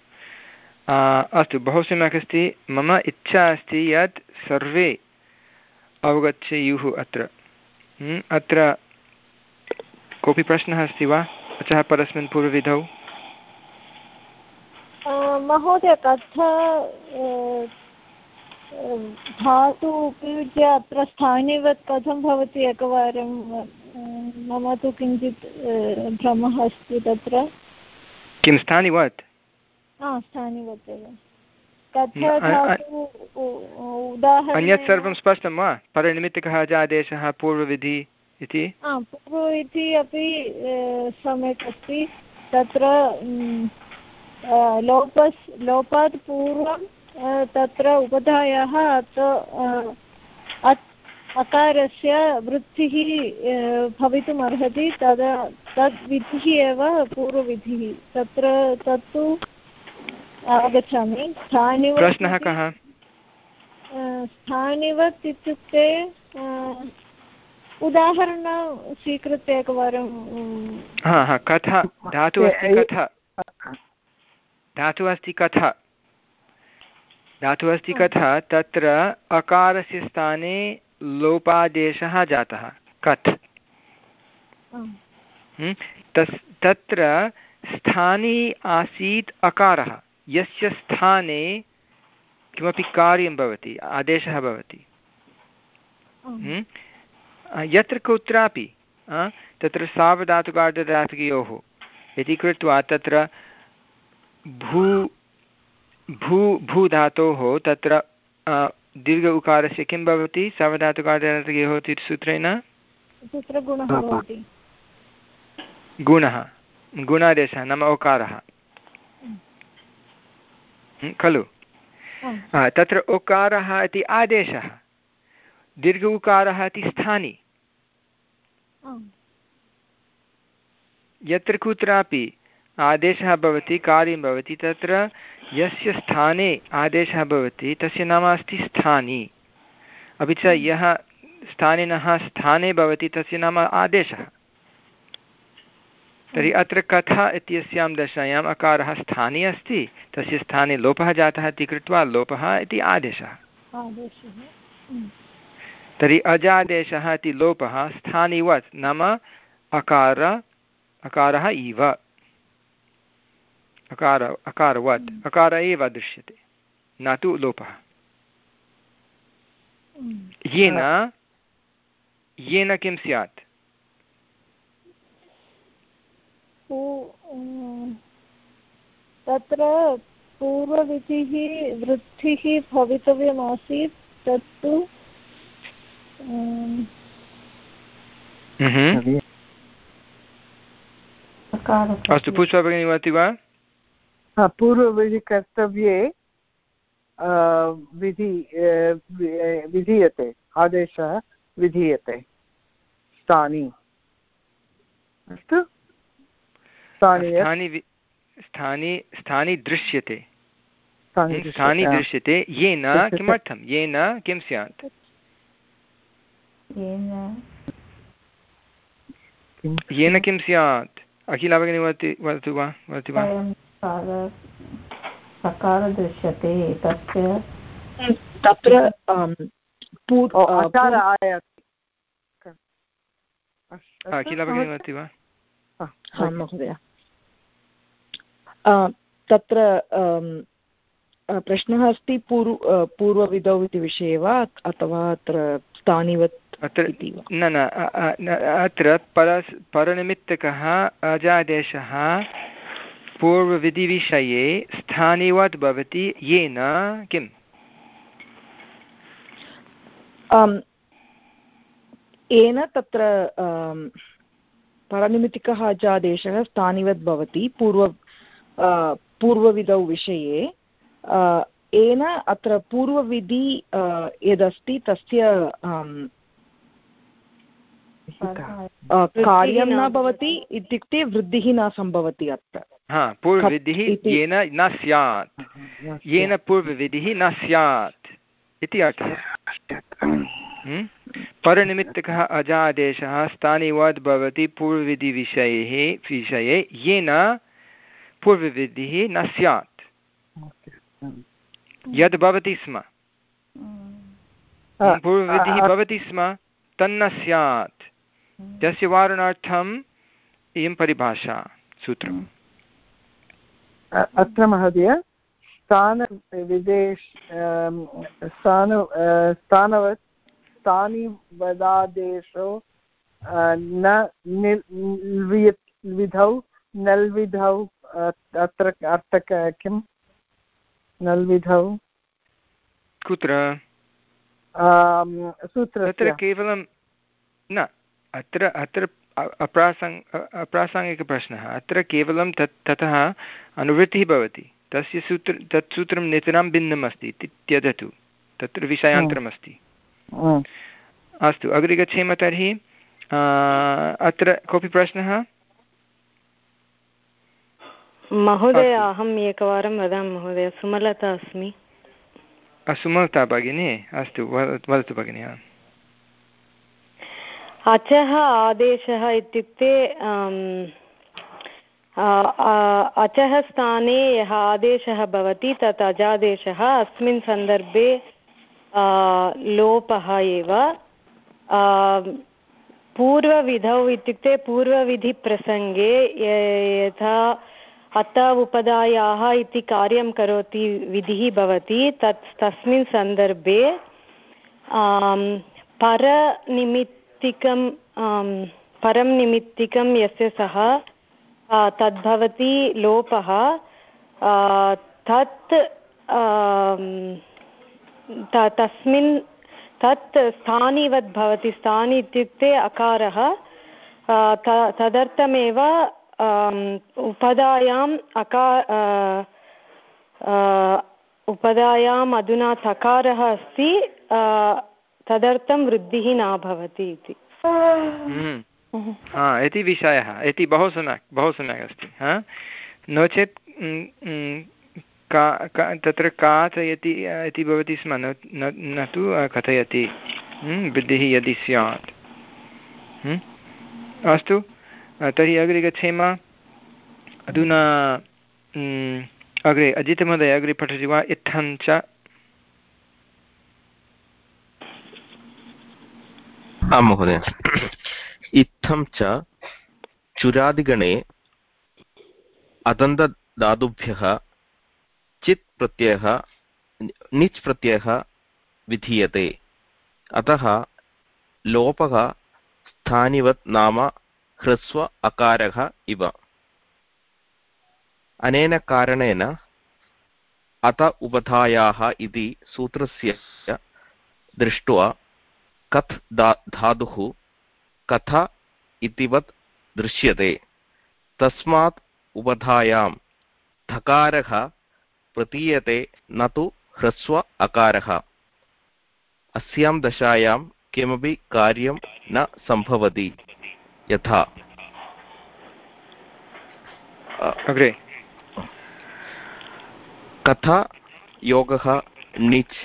अस्तु बहु सम्यक् अस्ति. मम इच्छा अस्ति यत् सर्वे अवगच्छेयुः अत्र. अत्र कोऽपि प्रश्नः अस्ति वा? अतः परस्मिन् पूर्वविधौ महोदय कथ धातु उपयुज्य अत्र स्थानिवत् कथं भवति एकवारं? मम तु किञ्चित् भ्रमः अस्ति तत्र। किं स्थानिवत्? स्थानिवत् एव। उदाहरणं सर्वं स्पष्टं वा? परनिमित्तकः आदेशः पूर्वविधि इति? पूर्वविधि अपि सम्यक् अस्ति। तत्र लोपस् लोपात् पूर्वं तत्र उपधायाः अकारस्य वृत्तिः भवितुम् अर्हति तदा तद् विधिः एव पूर्वविधिः। तत्र तत्तु आगच्छामि। स्थानिवत् प्रश्नः कः? स्थानिवत् इत्युक्ते उदाहरणं स्वीकृत्य एकवारं हा हा कथा धातुः अस्ति कथा? धातुः अस्ति कथा धातुः अस्ति कथा तत्र अकारस्य स्थाने लोपादेशः जातः। कथ्। हम्म? तस् तत्र स्थाने आसीत् अकारः। यस्य स्थाने किमपि कार्यं भवति आदेशः भवति। हम्म? यत्र कुत्रापि तत्र सावधातुकार्धधातुकयोः इति कृत्वा तत्र भू भू भूधातोः तत्र दीर्घ उकारस्य किं भवति? सावधातुकार्धधातुकयोः इति सूत्रेण? गुणः। गुणादेशः नाम ओकारः। खलु? तत्र ओकारः इति आदेशः। दीर्घ उकारः इति स्थानि। यत्र कुत्रापि आदेशः भवति कार्यं भवति तत्र यस्य स्थाने आदेशः भवति तस्य नाम अस्ति स्थानी। अपि च यः स्थानिनः स्थाने भवति तस्य नाम आदेशः। तर्हि अत्र कथा इत्यस्यां दशायाम् अकारः स्थाने अस्ति तस्य स्थाने लोपः जातः इति कृत्वा लोपः इति आदेशः। तर्हि अजादेशः इति लोपः स्थानिवत् नाम अकार अकारः इव। अकार अकारवत्। हम्म। अकार एव दृश्यते। न तु लोपः। हम्म। येन येन किं स्यात्? तत्र पूर्वविधिः वृद्धिः भवितव्यमासीत् तत्तु अस्तु पुष्पा भगिनी वदति वा? पूर्वविधिकर्तव्ये विधि विधीयते आदेशः विधीयते स्थानि। अस्तु। स्थानि स्थानि दृश्यते। स्थानि दृश्यते येन किमर्थं? येन किं स्यात्? येन किं स्यात्? अखिला भगिनी वदति वदतु वा वदति वा? सकार दृश्यते तस्य तत्र अखिला वा? महोदय। तत्र प्रश्नः अस्ति पूर्व पूर्वविधौ इति विषये वा अथवा अत्र स्थानिवत् अत्र न न अत्र पर परनिमित्तकः अजादेशः पूर्वविधिविषये स्थानिवत् भवति येन किम्? येन तत्र परनिमित्तिकः अजादेशः स्थानिवत् भवति पूर्व पूर्वविधौ विषये। येन अत्र पूर्वविधि यदस्ति तस्य कार्यं न भवति इत्युक्ते वृद्धिः न सम्भवति अत्र। हा पूर्वविधिः येन न स्यात्। येन पूर्वविधिः न स्यात्। इति अर्थः। हम्म? परनिमित्तकः अजादेशः स्थानिवद् भवति पूर्वविधिविषये विषये। येन पूर्वविधिः न स्यात्। यद् भवति स्म। पूर्वविधिः भवति स्म तन्न स्यात्। तस्य वारणार्थम् इयं परिभाषा सूत्रम्। अत्र महोदय स्थानविदेश स्थान स्थानवत् स्थानिवदादेशो न विधौ नल्विधौ अत्र अर्थक किं नल्विधौ। कुत्र? सूत्र तत्र केवलं न। अत्र अत्र अप्रासङ् अप्रासङ्गिकप्रश्नः। अत्र केवलं तत् ततः अनुवृत्तिः भवति। तस्य सूत्र तत् सूत्रं नितरां भिन्नम् अस्ति इति त्यजतु। तत्र विषयान्तरमस्ति। अस्तु अग्रे गच्छेम तर्हि। अत्र कोऽपि प्रश्नः? महोदय अहम् एकवारं वदामि महोदय। सुमलता अस्मि। सुमलता भगिनी। अस्तु वदतु भगिनि अचः आदेशः इत्युक्ते अचः स्थाने यः आदेशः भवति, तत् अजादेशः, अस्मिन् सन्दर्भे लोपः एव। पूर्वविधौ इत्युक्ते, पूर्वविधिप्रसङ्गे यथा अत उपदायाः इति कार्यं करोति विधिः भवति, तत्, तस्मिन् सन्दर्भे परनिमित्तिकं परं निमित्तिकं यस्य सः तद्भवति लोपः तत् तस्मिन्, तत् स्थानिवत् भवति, स्थानि इत्युक्ते अकारः तदर्थमेव उपधायाम् अका उपधायाम् अधुना तकारः अस्ति तदर्थं वृद्धिः न भवति इति। हा इति विषयः इति बहु सम्यक् बहु सम्यक् अस्ति हा? नो चेत् का तत्र काचयति इति भवति स्म न तु कथयति वृद्धिः यदि स्यात्। अस्तु तर्हि अग्रे गच्छेम। अधुना अग्रे अजितमहोदय अग्रे पठति वा? इत्थं आं महोदय। इत्थं च चुरादिगणे अदन्तधातुभ्यः चित् प्रत्ययः, निच् प्रत्ययः विधीयते। अतः लोपः स्थानिवत् नाम ह्रस्व अकारः इव। अनेन कारणेन अत उपधायाः इति सूत्रस्य दृष्ट्वा कथ् दा धातुः कथ इतिवत् दृश्यते। तस्मात् उपधायां धकारः प्रतीयते न तु ह्रस्व अकारः। अस्यां दशायां किमपि कार्यं न सम्भवति। यथा। अग्रे। कथा योगः णिच्।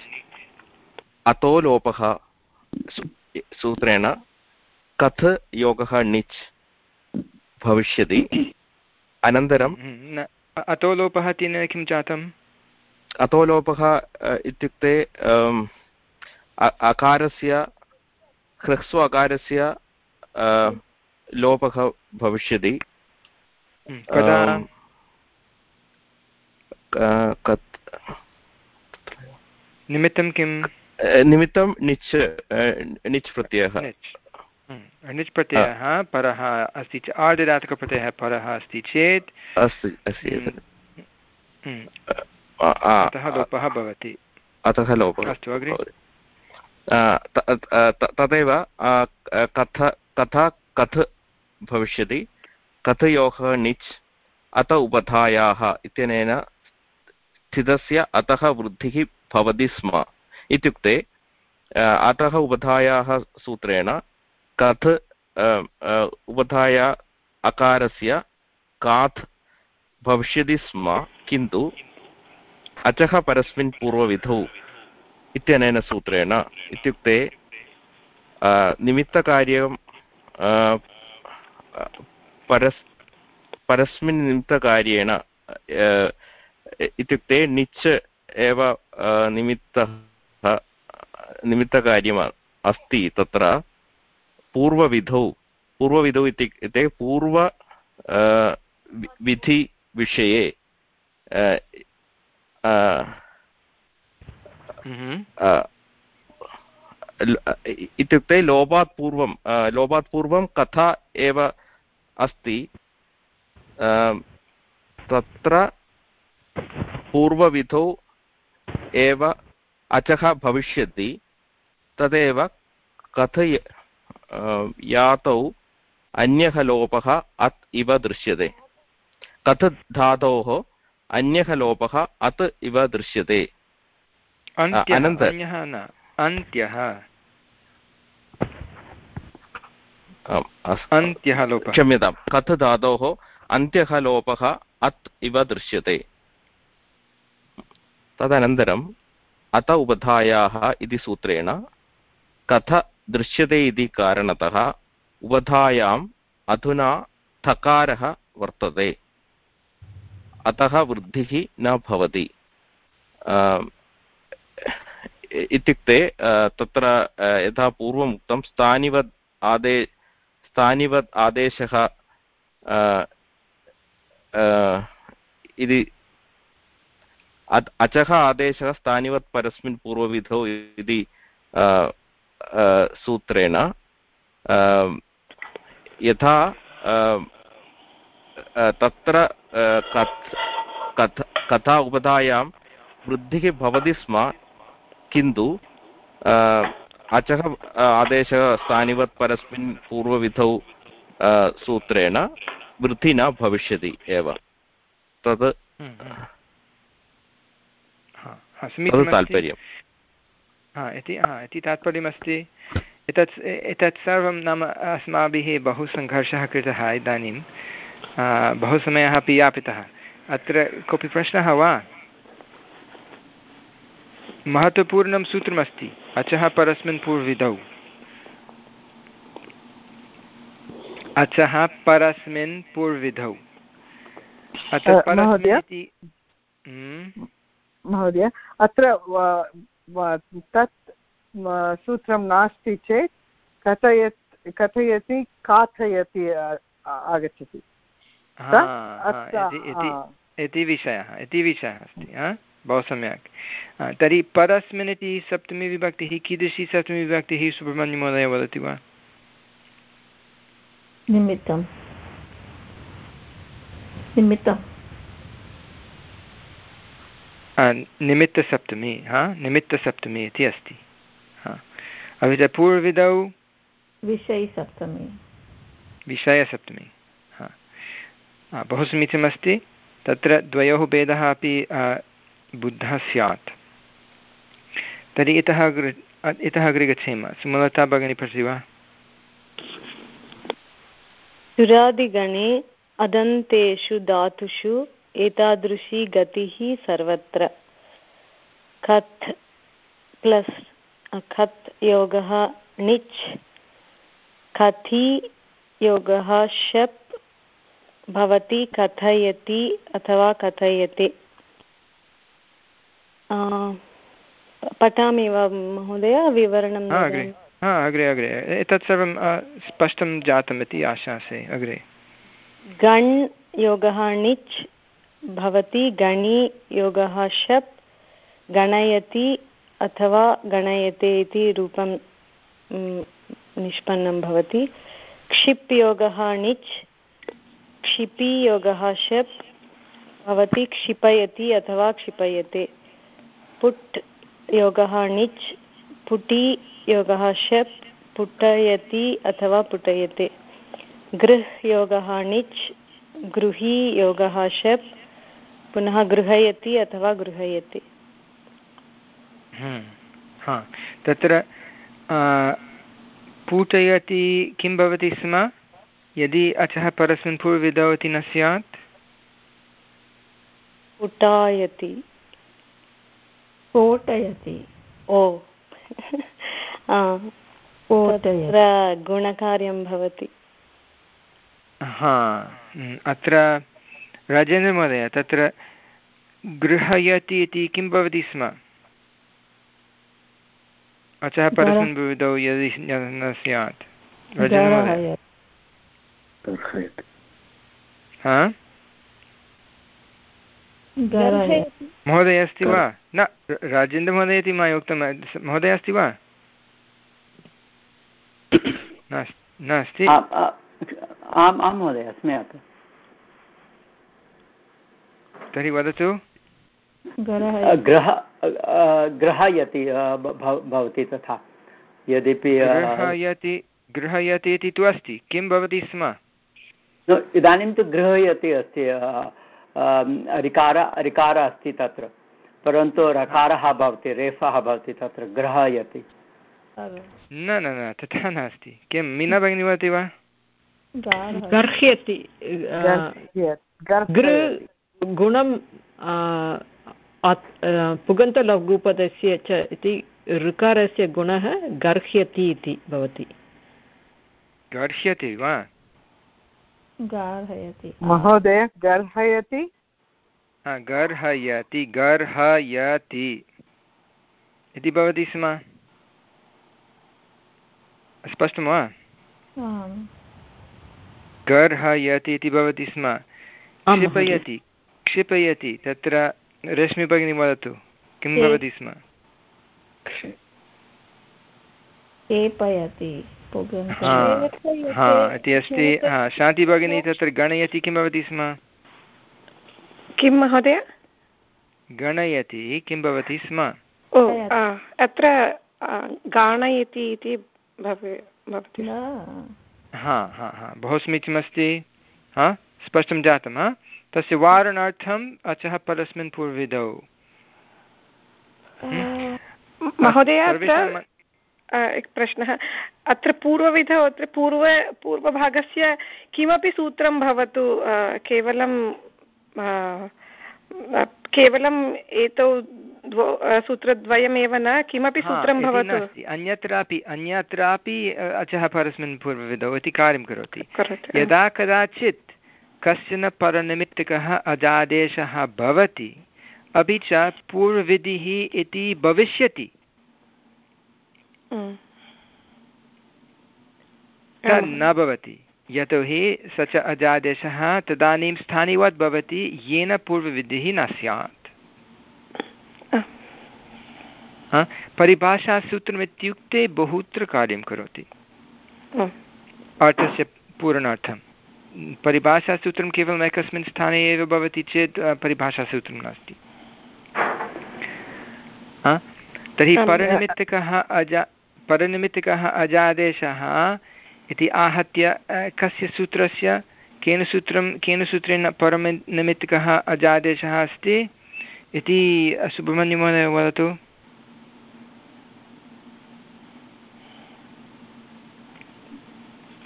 अतो लोपः सूत्रेण कथ योगः णिच् भविष्यति अनन्तरं अतो लोपः तेन किं जातम् अतो लोपः इत्युक्ते अकारस्य ह्रस्व अकारस्य लोपः भविष्यति निमित्तं किं निमित्तं निच् निच् प्रत्ययः। निच्। प्रत्ययः परः अस्ति चेत् आर्दिदातकप्रत्ययः परः अस्ति चेत्। अस्ति अस्ति। अतः लोपः भवति। अतः लोपः अस्तु अग्रे। तदेव कथ कथा कथ भविष्यति। कथयोः णिच् अत उपधायाः इत्यनेन स्थितस्य अतः वृद्धिः भवति स्म। इत्युक्ते अतः उपधायाः सूत्रेण कथ उपधाया अकारस्य कात् भविष्यति स्म, किन्तु अचः परस्मिन् पूर्वविधौ इत्यनेन सूत्रेण इत्युक्ते निमित्तकार्यं परस्, परस्मिन् निमित्तकार्येण इत्युक्ते निच् एव निमित्तः निमित्तकार्यम् अस्ति तत्र पूर्वविधौ पूर्वविधौ इत्युक्ते पूर्व विधिविषये इत्युक्ते लोपात् पूर्वं लोपात् पूर्वं कथा एव अस्ति। तत्र पूर्वविधौ एव अचः भविष्यति तदेव कथय यातौ अन्यः लोपः अत् इव दृश्यते। कथ धातोः अन्यः लोपः अत् इव दृश्यते। अन्त्यः अन्त्यः। अन्त्यः लोपः क्षम्यतां कथ धातोः अन्त्यः लोपः अत् इव दृश्यते। तदनन्तरम् अत उपधायाः इति सूत्रेण कथ दृश्यते इति कारणतः उपधायाम् अधुना थकारः वर्तते। अतः वृद्धिः न भवति। इत्युक्ते तत्र यथा पूर्वम् उक्तं स्थानिवत् आदे स्थानिवत् आदेशः इति अचः आदेशः स्थानिवत् परस्मिन् पूर्वविधौ इति सूत्रेण यथा तत्र कथा उपधायां वृद्धिः भवति स्म, किन्तु अचः आदेशः स्थानिवत् परस्मिन् पूर्वविधौ सूत्रेण वृद्धि न भविष्यति एव। तद् तात्पर्यम्। इति इति तात्पर्यमस्ति। एतत् एतत् सर्वं नाम अस्माभिः बहु सङ्घर्षः कृतः इदानीं। बहु समयः अपि यापितः। अत्र कोऽपि प्रश्नः वा? महत्त्वपूर्णं सूत्रमस्ति। अचः परस्मिन् पूर्वविधौ अचः परस्मिन् पूर्वविधौ हम्म? महोदय अत्र तत् सूत्रं नास्ति चेत् कथयत् कथयति काथयति आगच्छति। इति विषयः इति विषयः अस्ति बहु सम्यक्। तर्हि परस्मिन् इति सप्तमी विभक्तिः कीदृशी सप्तमी विभक्तिः सुब्रह्मण्यमहोदय वदति वा? निमित्तं। निमित्तं। निमित्तसप्तमी हा? निमित्तसप्तमी इति अस्ति हा? अपि च पूर्वविधौ विषयसप्तमी। विषयसप्तमी हा? बहु समीचीनमस्ति तत्र द्वयोः भेदः अपि बुद्धः स्यात्। तर्हि इतः अग्रे इतः अग्रे गच्छेम। सुमलता भगिनी पठति वा? सुरादिगणे अदन्तेषु धातुषु एतादृशी गतिः सर्वत्र। खत् प्लस् खत् योगः णिच् खथि योगः शप् भवति कथयति अथवा कथयते। पठामि वा महोदय विवरणं अग्रे। अग्रे एतत् सर्वं स्पष्टं जातम् इति आशासे अग्रे। गण् योगः णिच् भवति गणि योगः शप् गणयति अथवा गणयते इति रूपं निष्पन्नं भवति। क्षिप् णिच्, क्षिपि शप् भवति क्षिपयति अथवा क्षिपयते। पुट् योगः णिच्, पुटि योगः शप् पुटयति अथवा पुटयते। गृह् योगः णिच्, गृही योगः शप् पुनः गृहयति अथवा गृहयति। हम्म, तत्र पूटयति किं भवति स्म? यदि अचः परस्मिन् पूर्वविधौ इति न स्यात्? पुटायति स्फोटयति ओ। (laughs) तत्र गुणकार्यं भवति। हा अत्र राजेन्द्रमहोदय तत्र गृहयति इति किं भवति स्म? अचः परस्मिन् विविधौ यदि न स्यात्। महोदय अस्ति वा? न राजेन्द्रमहोदय इति मया उक्तं महोदय अस्ति वा? नास्ति? आम् आं महोदय अस्मि अत्र तर्हि वदतु। ग्रह ग्रहयति भवति तथा। यद्यपि गृहयति गृहयति इति तु अस्ति। किं भवति स्म? इदानीं तु गृहयति अस्ति ऋकार ऋकारः अस्ति तत्र। परन्तु रकारः भवति रेफः भवति तत्र ग्रहयति। न न न तथा नास्ति। किं मीना भगिनी वदति वा? गर्ह्यति गुणं पुगन्तलघुपदस्य च इति ऋकारस्य गुणः गर्ह्यति इति भवति। गर्ह्यति वा? महोदय गर्हयति? गर्हयति गर्हयति। इति भवति स्म। स्पष्टं वा? गर्हयति इति भवति स्म। क्षिपयति। क्षिपयति तत्र रश्मि भगिनी वदतु किं भवति स्म? इति अस्ति शान्ति भगिनी तत्र गणयति किं भवति स्म? किं महोदय? गणयति किं भवति स्म? ओ अत्र गाणयति इति भवति। हा हा हा बहु समीचीनमस्ति हा स्पष्टं जातं हा? तस्य वारणार्थम् अचः परस्मिन् पूर्वविधौ महोदय प्रश्नः। अत्र पूर्वविधौ अत्र पूर्व पूर्वभागस्य किमपि सूत्रं भवतु केवलं केवलम् एतौ सूत्रद्वयमेव न किमपि सूत्रं भवतु। अन्यत्रापि अन्यत्रापि अचः परस्मिन् पूर्वविधौ इति कार्यं करोति। यदा कदाचित् कश्चन परनिमित्तकः अजादेशः भवति अपि च पूर्वविधिः इति भविष्यति। न भवति। यतोहि स च अजादेशः तदानीं स्थानिवत् भवति येन पूर्वविधिः न स्यात्। परिभाषासूत्रमित्युक्ते बहुत्र कार्यं करोति। अर्थस्य पूरणार्थं परिभाषासूत्रं केवलम् एकस्मिन् स्थाने एव भवति चेत् परिभाषासूत्रं नास्ति। तर्हि परनिमित्तकः अजा परनिमित्तकः अजादेशः इति आहत्य कस्य सूत्रस्य केन सूत्रं केन सूत्रेण परनिमित्तकः अजादेशः अस्ति इति सुब्रह्मण्यमहोदय वदतु।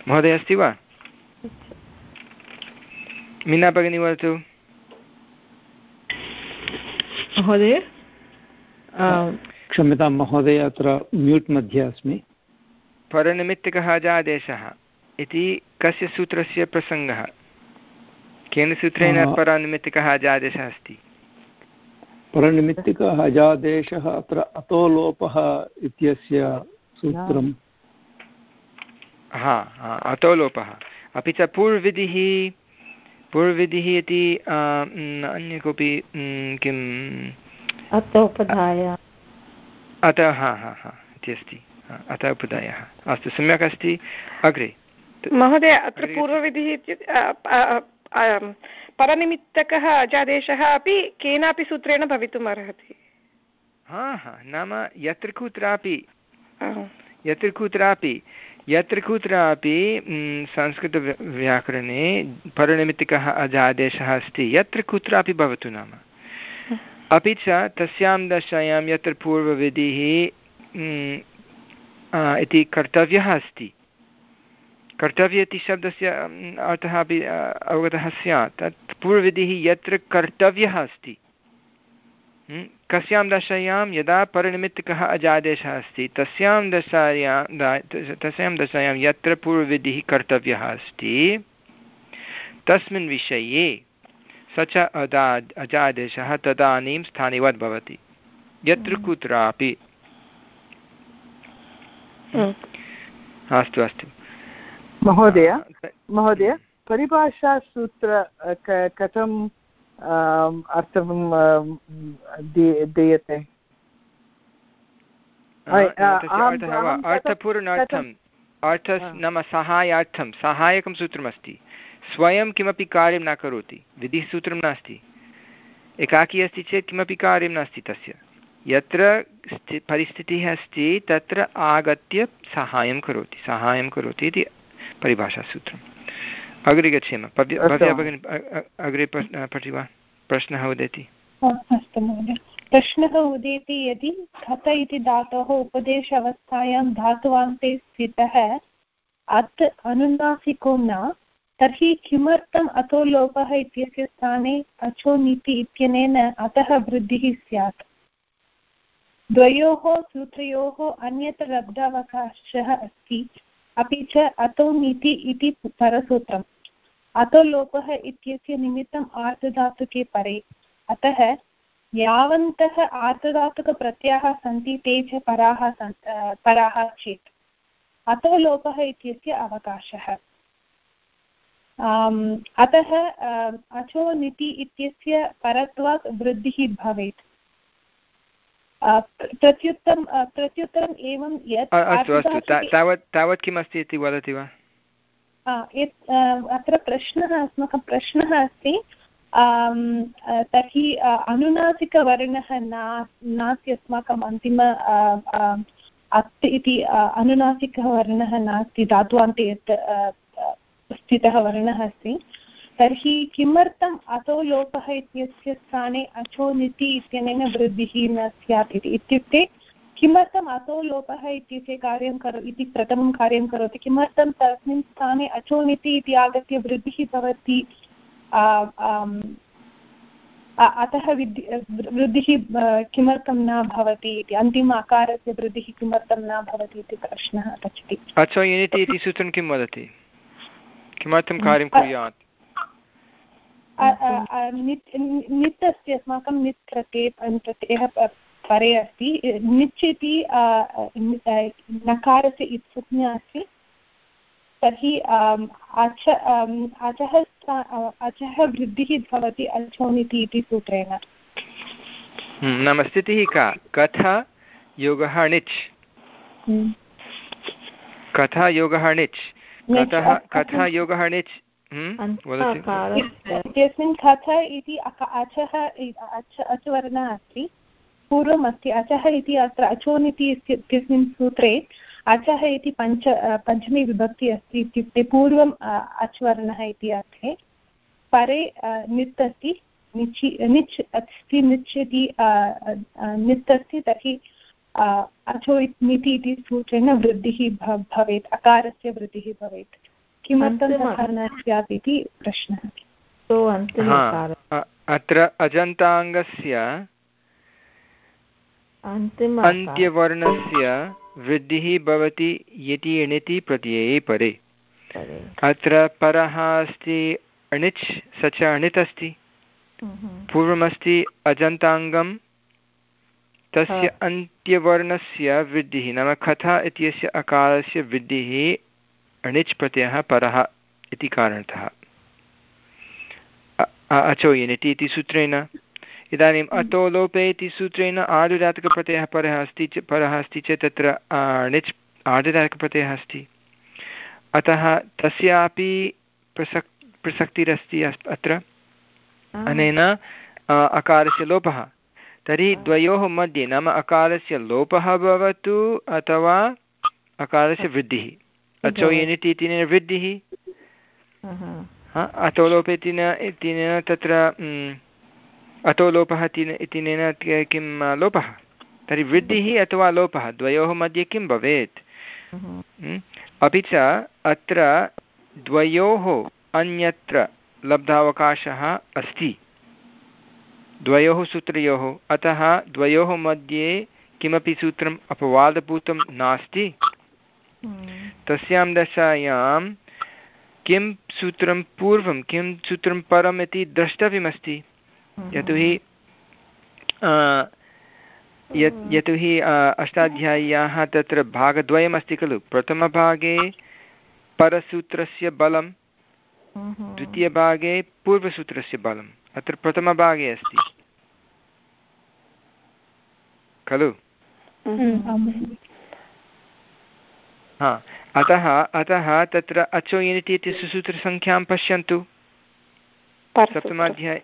महोदय अस्ति वा? मीना भगिनी वदतु महोदय? क्षम्यतां महोदय अत्र म्यूट् मध्ये अस्मि। परनिमित्तकः अजादेशः इति कस्य सूत्रस्य प्रसङ्गः? केन सूत्रेण परनिमित्तकः अजादेशः अस्ति? परनिमित्तिकः अजादेशः अत्र अतोलोपः इत्यस्य सूत्रं हा हा अतो लोपः अपि च पूर्वविधिः पूर्वविधिः इति अन्य कोऽपि किम्? अतः हा हा हा इति अस्ति। अतः उपधायः अस्तु सम्यक् अस्ति। अग्रे। महोदय अत्र पूर्वविधिः इत्युक्ते परनिमित्तकः अजादेशः अपि केनापि सूत्रेण भवितुम् अर्हति हा हा नाम यत्र कुत्रापि यत्र कुत्रापि यत्र कुत्रापि संस्कृतव्याकरणे परनिमित्तिकः अजादेशः अस्ति। यत्र कुत्रापि भवतु नाम। अपि च तस्यां दशायां यत्र पूर्वविधिः इति कर्तव्यः अस्ति। कर्तव्य इति शब्दस्य अर्थः अपि अवगतः स्यात्। तत् पूर्वविधिः यत्र कर्तव्यः अस्ति। कस्यां दशायां यदा परनिमित्तकः अजादेशः अस्ति तस्यां दशायां तस्यां दशायां यत्र पूर्वविधिः कर्तव्यः अस्ति तस्मिन् विषये स च अदा अजादेशः तदानीं स्थानिवत् भवति यत्र कुत्रापि। अस्तु अस्तु। महोदय महोदय परिभाषासूत्र कथं अर्थं दीयते। अर्थपूर्णार्थम् अर्थ नाम सहायार्थं। सहायकं सूत्रमस्ति। स्वयं किमपि कार्यं न करोति। विधिः सूत्रं नास्ति। एकाकी अस्ति चेत् किमपि कार्यं नास्ति तस्य। यत्र परिस्थितिः अस्ति तत्र आगत्य साहाय्यं करोति। साहाय्यं करोति इति परिभाषासूत्रम्। अग्रे गच्छेम। भगिनी अग्रे पठति वा प्रश्नः उदेति। अस्तु महोदय। प्रश्नः उदेति यदि खत इति धातोः उपदेश अवस्थायां धातुवान्ते स्थितः अत् अनुनासिको न तर्हि किमर्थम् अतो लोपः इत्यस्य स्थाने अचो नीति इत्यनेन अतः वृद्धिः स्यात्? द्वयोः सूत्रयोः अन्यत्र लब्धावकाशः अस्ति अपि च अतो नीति इति परसूत्रम्। अतो लोपः इत्यस्य निमित्तम् आर्धधातुके परे। अतः यावन्तः आर्धधातुकप्रत्ययाः सन्ति ते च पराः पराः चेत्। अतो लोपः इत्यस्य अवकाशः। अतः अचो निति इत्यस्य परत्वात् वृद्धिः भवेत्। प्रत्युत्तरं प्रत्युत्तरम् एवं यत् तावत् तावत् किमस्ति इति वदति वा? अत्र प्रश्नः अस्माकं प्रश्नः अस्ति तर्हि अनुनासिकवर्णः नास्ति अस्माकम् अन्तिम अत् इति अनुनासिकवर्णः नास्ति, धात्वान्ते यत् स्थितः वर्णः अस्ति। तर्हि किमर्थम् अतो लोपः इत्यस्य स्थाने अचो निति इत्यनेन वृद्धिः न स्यात् इति? इत्युक्ते किमर्थम् अतो लोपः इत्यस्य कार्यं करो इति प्रथमं कार्यं करोति? किमर्थं तस्मिन् स्थाने अचो निति इति आगत्य वृद्धिः भवति? अतः विद् वृद्धिः किमर्थं न भवति इति? अन्तिम अकारस्य वृद्धिः किमर्थं न भवति इति प्रश्नः आगच्छति अचो युनिति इति सूत्रं किं वदति? किमर्थं कार्यं कुर्यात्? नित् अस्ति अस्माकं नित् प्रत्यय प्रत्ययः परे अस्ति। निच् इति नकारस्य इत्संज्ञा अस्ति। तर्हि अच अचः अचः वृद्धिः भवति अचोनिति इति सूत्रेण। नाम स्थितिः का कथा योगः णिच् कथा योगः णिच् कथः कथा। योगः णिच् इत्यस्मिन् कथ इति अचः अचवर्णः अस्ति। पूर्वम् अस्ति। अचः इति अत्र अचोनिति इत्यस्मिन् सूत्रे अचः इति पञ्च पञ्चमी विभक्ति अस्ति इत्युक्ते पूर्वम् अच्वर्णः इति अर्थे। परे नित् अस्ति निचि निच् अस्ति निच् इति नित् अस्ति तर्हि अचो निति इति सूत्रेण वृद्धिः भवेत् अकारस्य वृद्धिः भवेत्। किमर्थं तथा न स्यात् इति प्रश्नः। अत्र अजन्ताङ्गस्य अन्त्यवर्णस्य वृद्धिः भवति यति अणिति प्रत्यये परे। अत्र परः अस्ति अणिच् स च अणित् अस्ति। पूर्वमस्ति अजन्ताङ्गं तस्य अन्त्यवर्णस्य वृद्धिः नाम कथा इत्यस्य अकारस्य वृद्धिः अणिच् प्रत्ययः परः इति कारणतः। अचो यनिति इति सूत्रेण। इदानीम् अतो लोपे इति सूत्रेण आर्धदातकप्रत्ययः परः अस्ति चेत् परः अस्ति चेत् तत्र णिच् आर्धदातकप्रत्ययः अस्ति अतः तस्यापि प्रसक् प्रसक्तिरस्ति अत्र। अनेन अकारस्य लोपः। तर्हि द्वयोः मध्ये नाम अकारस्य लोपः भवतु अथवा अकारस्य वृद्धिः। अचो यनिति इत्यनेन वृद्धिः। अतो लोपे इत्यनेन तत्र अतो लोपः इत्यनेन किं लोपः? तर्हि वृद्धिः अथवा लोपः? द्वयोः मध्ये किं भवेत्? अपि च अत्र द्वयोः अन्यत्र लब्धावकाशः अस्ति। द्वयोः सूत्रयोः। अतः द्वयोः मध्ये किमपि सूत्रम् अपवादभूतं नास्ति। तस्यां दशायां किं सूत्रं पूर्वं किं सूत्रं परम् इति द्रष्टव्यमस्ति? यतोहि यत् यतोहि अष्टाध्याय्याः तत्र भागद्वयमस्ति खलु। प्रथमभागे परसूत्रस्य बलं द्वितीयभागे पूर्वसूत्रस्य बलम्। अत्र प्रथमभागे अस्ति। खलु? हा। अतः अतः तत्र अचो युनिति इति सुसूत्रसङ्ख्यां पश्यन्तु। सप्तमाध्याय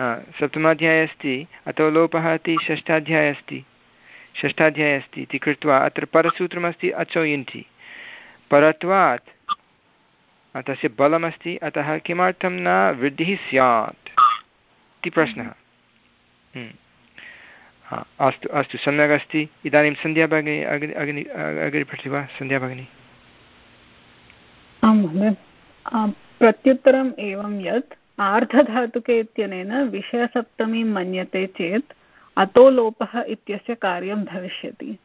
सप्तमाध्याये अस्ति अतो लोपः इति षष्ठाध्याये अस्ति। षष्ठाध्याये अस्ति, इति कृत्वा अत्र परसूत्रमस्ति, अचो युन्ति परत्वात्, तस्य बलमस्ति, अतः किमर्थं न वृद्धिः स्यात् इति प्रश्नः। हम्म। अस्तु अस्तु, सम्यक् अस्ति। इदानीं सन्ध्या भगिनी, अग्नि अग्नि, अग्रे पठति वा? सन्ध्या भगिनी। आं, प्रत्युत्तरम् एवं यत् आर्धधातुके इत्यनेन विषयसप्तमीं मन्यते चेत् अतो लोपः इत्यस्य कार्यं भविष्यति।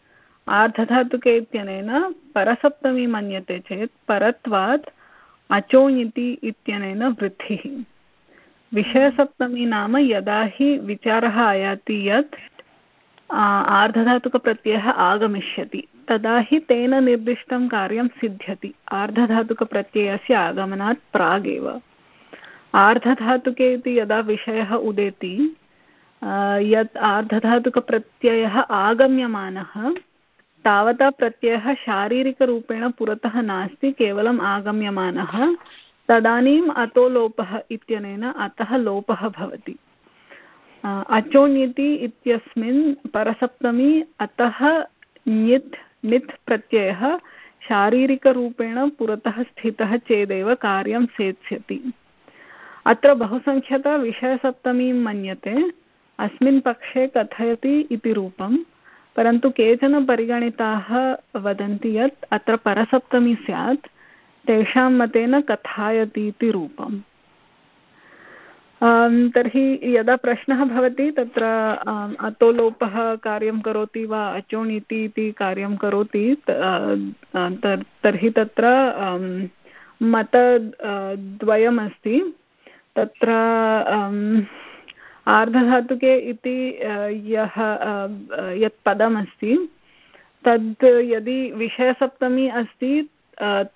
आर्धधातुके इत्यनेन परसप्तमी मन्यते चेत् परत्वात् अचोञिति इत्यनेन वृद्धिः। विषयसप्तमी नाम यदा हि विचारः आयाति यत् आर्धधातुकप्रत्ययः आगमिष्यति, तदा हि तेन निर्दिष्टं कार्यं सिद्ध्यति। आर्धधातुकप्रत्ययस्य आगमनात् प्रागेव। आर्धधातुके इति यदा विषयः उदेति यत् आर्धधातुकप्रत्ययः आगम्यमानः, तावता प्रत्ययः शारीरिकरूपेण पुरतः नास्ति, केवलम् आगम्यमानः, तदानीम् अतो लोपः इत्यनेन अतः लोपः भवति। अचोण्यति इत्यस्मिन् परसप्तमी अतः ञित् नित् प्रत्ययः शारीरिकरूपेण पुरतः स्थितः चेदेव कार्यं सेत्स्यति। अत्र बहुसङ्ख्यता विषयसप्तमीं मन्यते। अस्मिन् पक्षे कथयति इति रूपं परन्तु केचन परिगणिताः वदन्ति यत् अत्र परसप्तमी स्यात्। तेषां मतेन कथायति इति रूपम्। तर्हि यदा प्रश्नः भवति तत्र अतो लोपः कार्यं करोति वा अचोणिति इति कार्यं करोति। तर्हि तत्र मतद्वयमस्ति तत्र आर्धधातुके इति यः यत् पदमस्ति, तद् यदि विषयसप्तमी अस्ति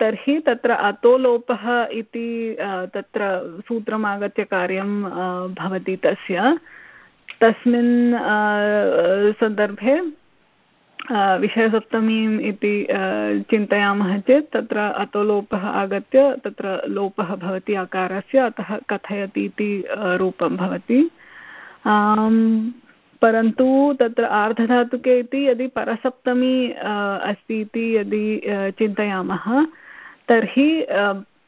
तर्हि तत्र अतोलोपः इति तत्र सूत्रम् आगत्य कार्यं भवति तस्य। तस्मिन् सन्दर्भे विषयसप्तमीम् इति चिन्तयामः चेत् तत्र अतोलोपः आगत्य तत्र लोपः भवति आकारस्य, अतः कथयति इति रूपं भवति। परन्तु तत्र आर्धधातुके इति यदि परसप्तमी अस्ति इति यदि चिन्तयामः, तर्हि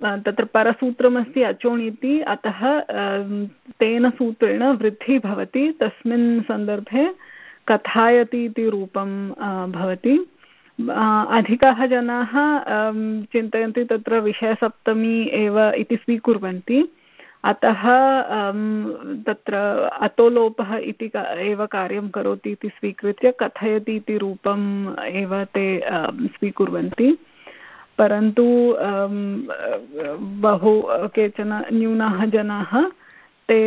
तत्र परसूत्रमस्ति अचोण् इति, अतः तेन सूत्रेण वृद्धिः भवति। तस्मिन् सन्दर्भे कथायति इति रूपं भवति। अधिकाः जनाः चिन्तयन्ति तत्र विषयसप्तमी एव इति स्वीकुर्वन्ति। अतः तत्र अतोलोपः इति एव कार्यं करोति इति स्वीकृत्य कथयति इति रूपम् एव ते स्वीकुर्वन्ति। परन्तु बहु, केचन न्यूनाः जनाः ते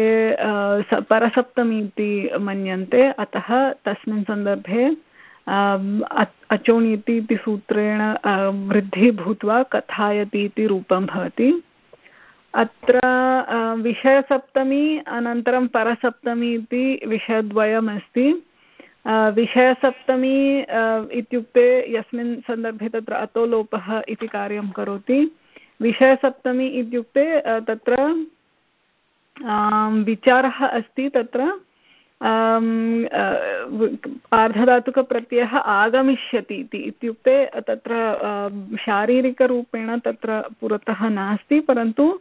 परसप्तमी इति मन्यन्ते, अतः तस्मिन् सन्दर्भे अचोणि इति सूत्रेण वृद्धिः भूत्वा कथायति इति रूपं भवति। अत्र विषयसप्तमी, अनन्तरं परसप्तमी इति विषयद्वयमस्ति विषयसप्तमी इत्युक्ते यस्मिन् सन्दर्भे तत्र अतोलोपः इति कार्यं करोति। विषयसप्तमी इत्युक्ते तत्र विचारः अस्ति तत्र। आर्धधातुकप्रत्ययः आगमिष्यति इति, इत्युक्ते तत्र शारीरिकरूपेण तत्र पुरतः नास्ति, परन्तु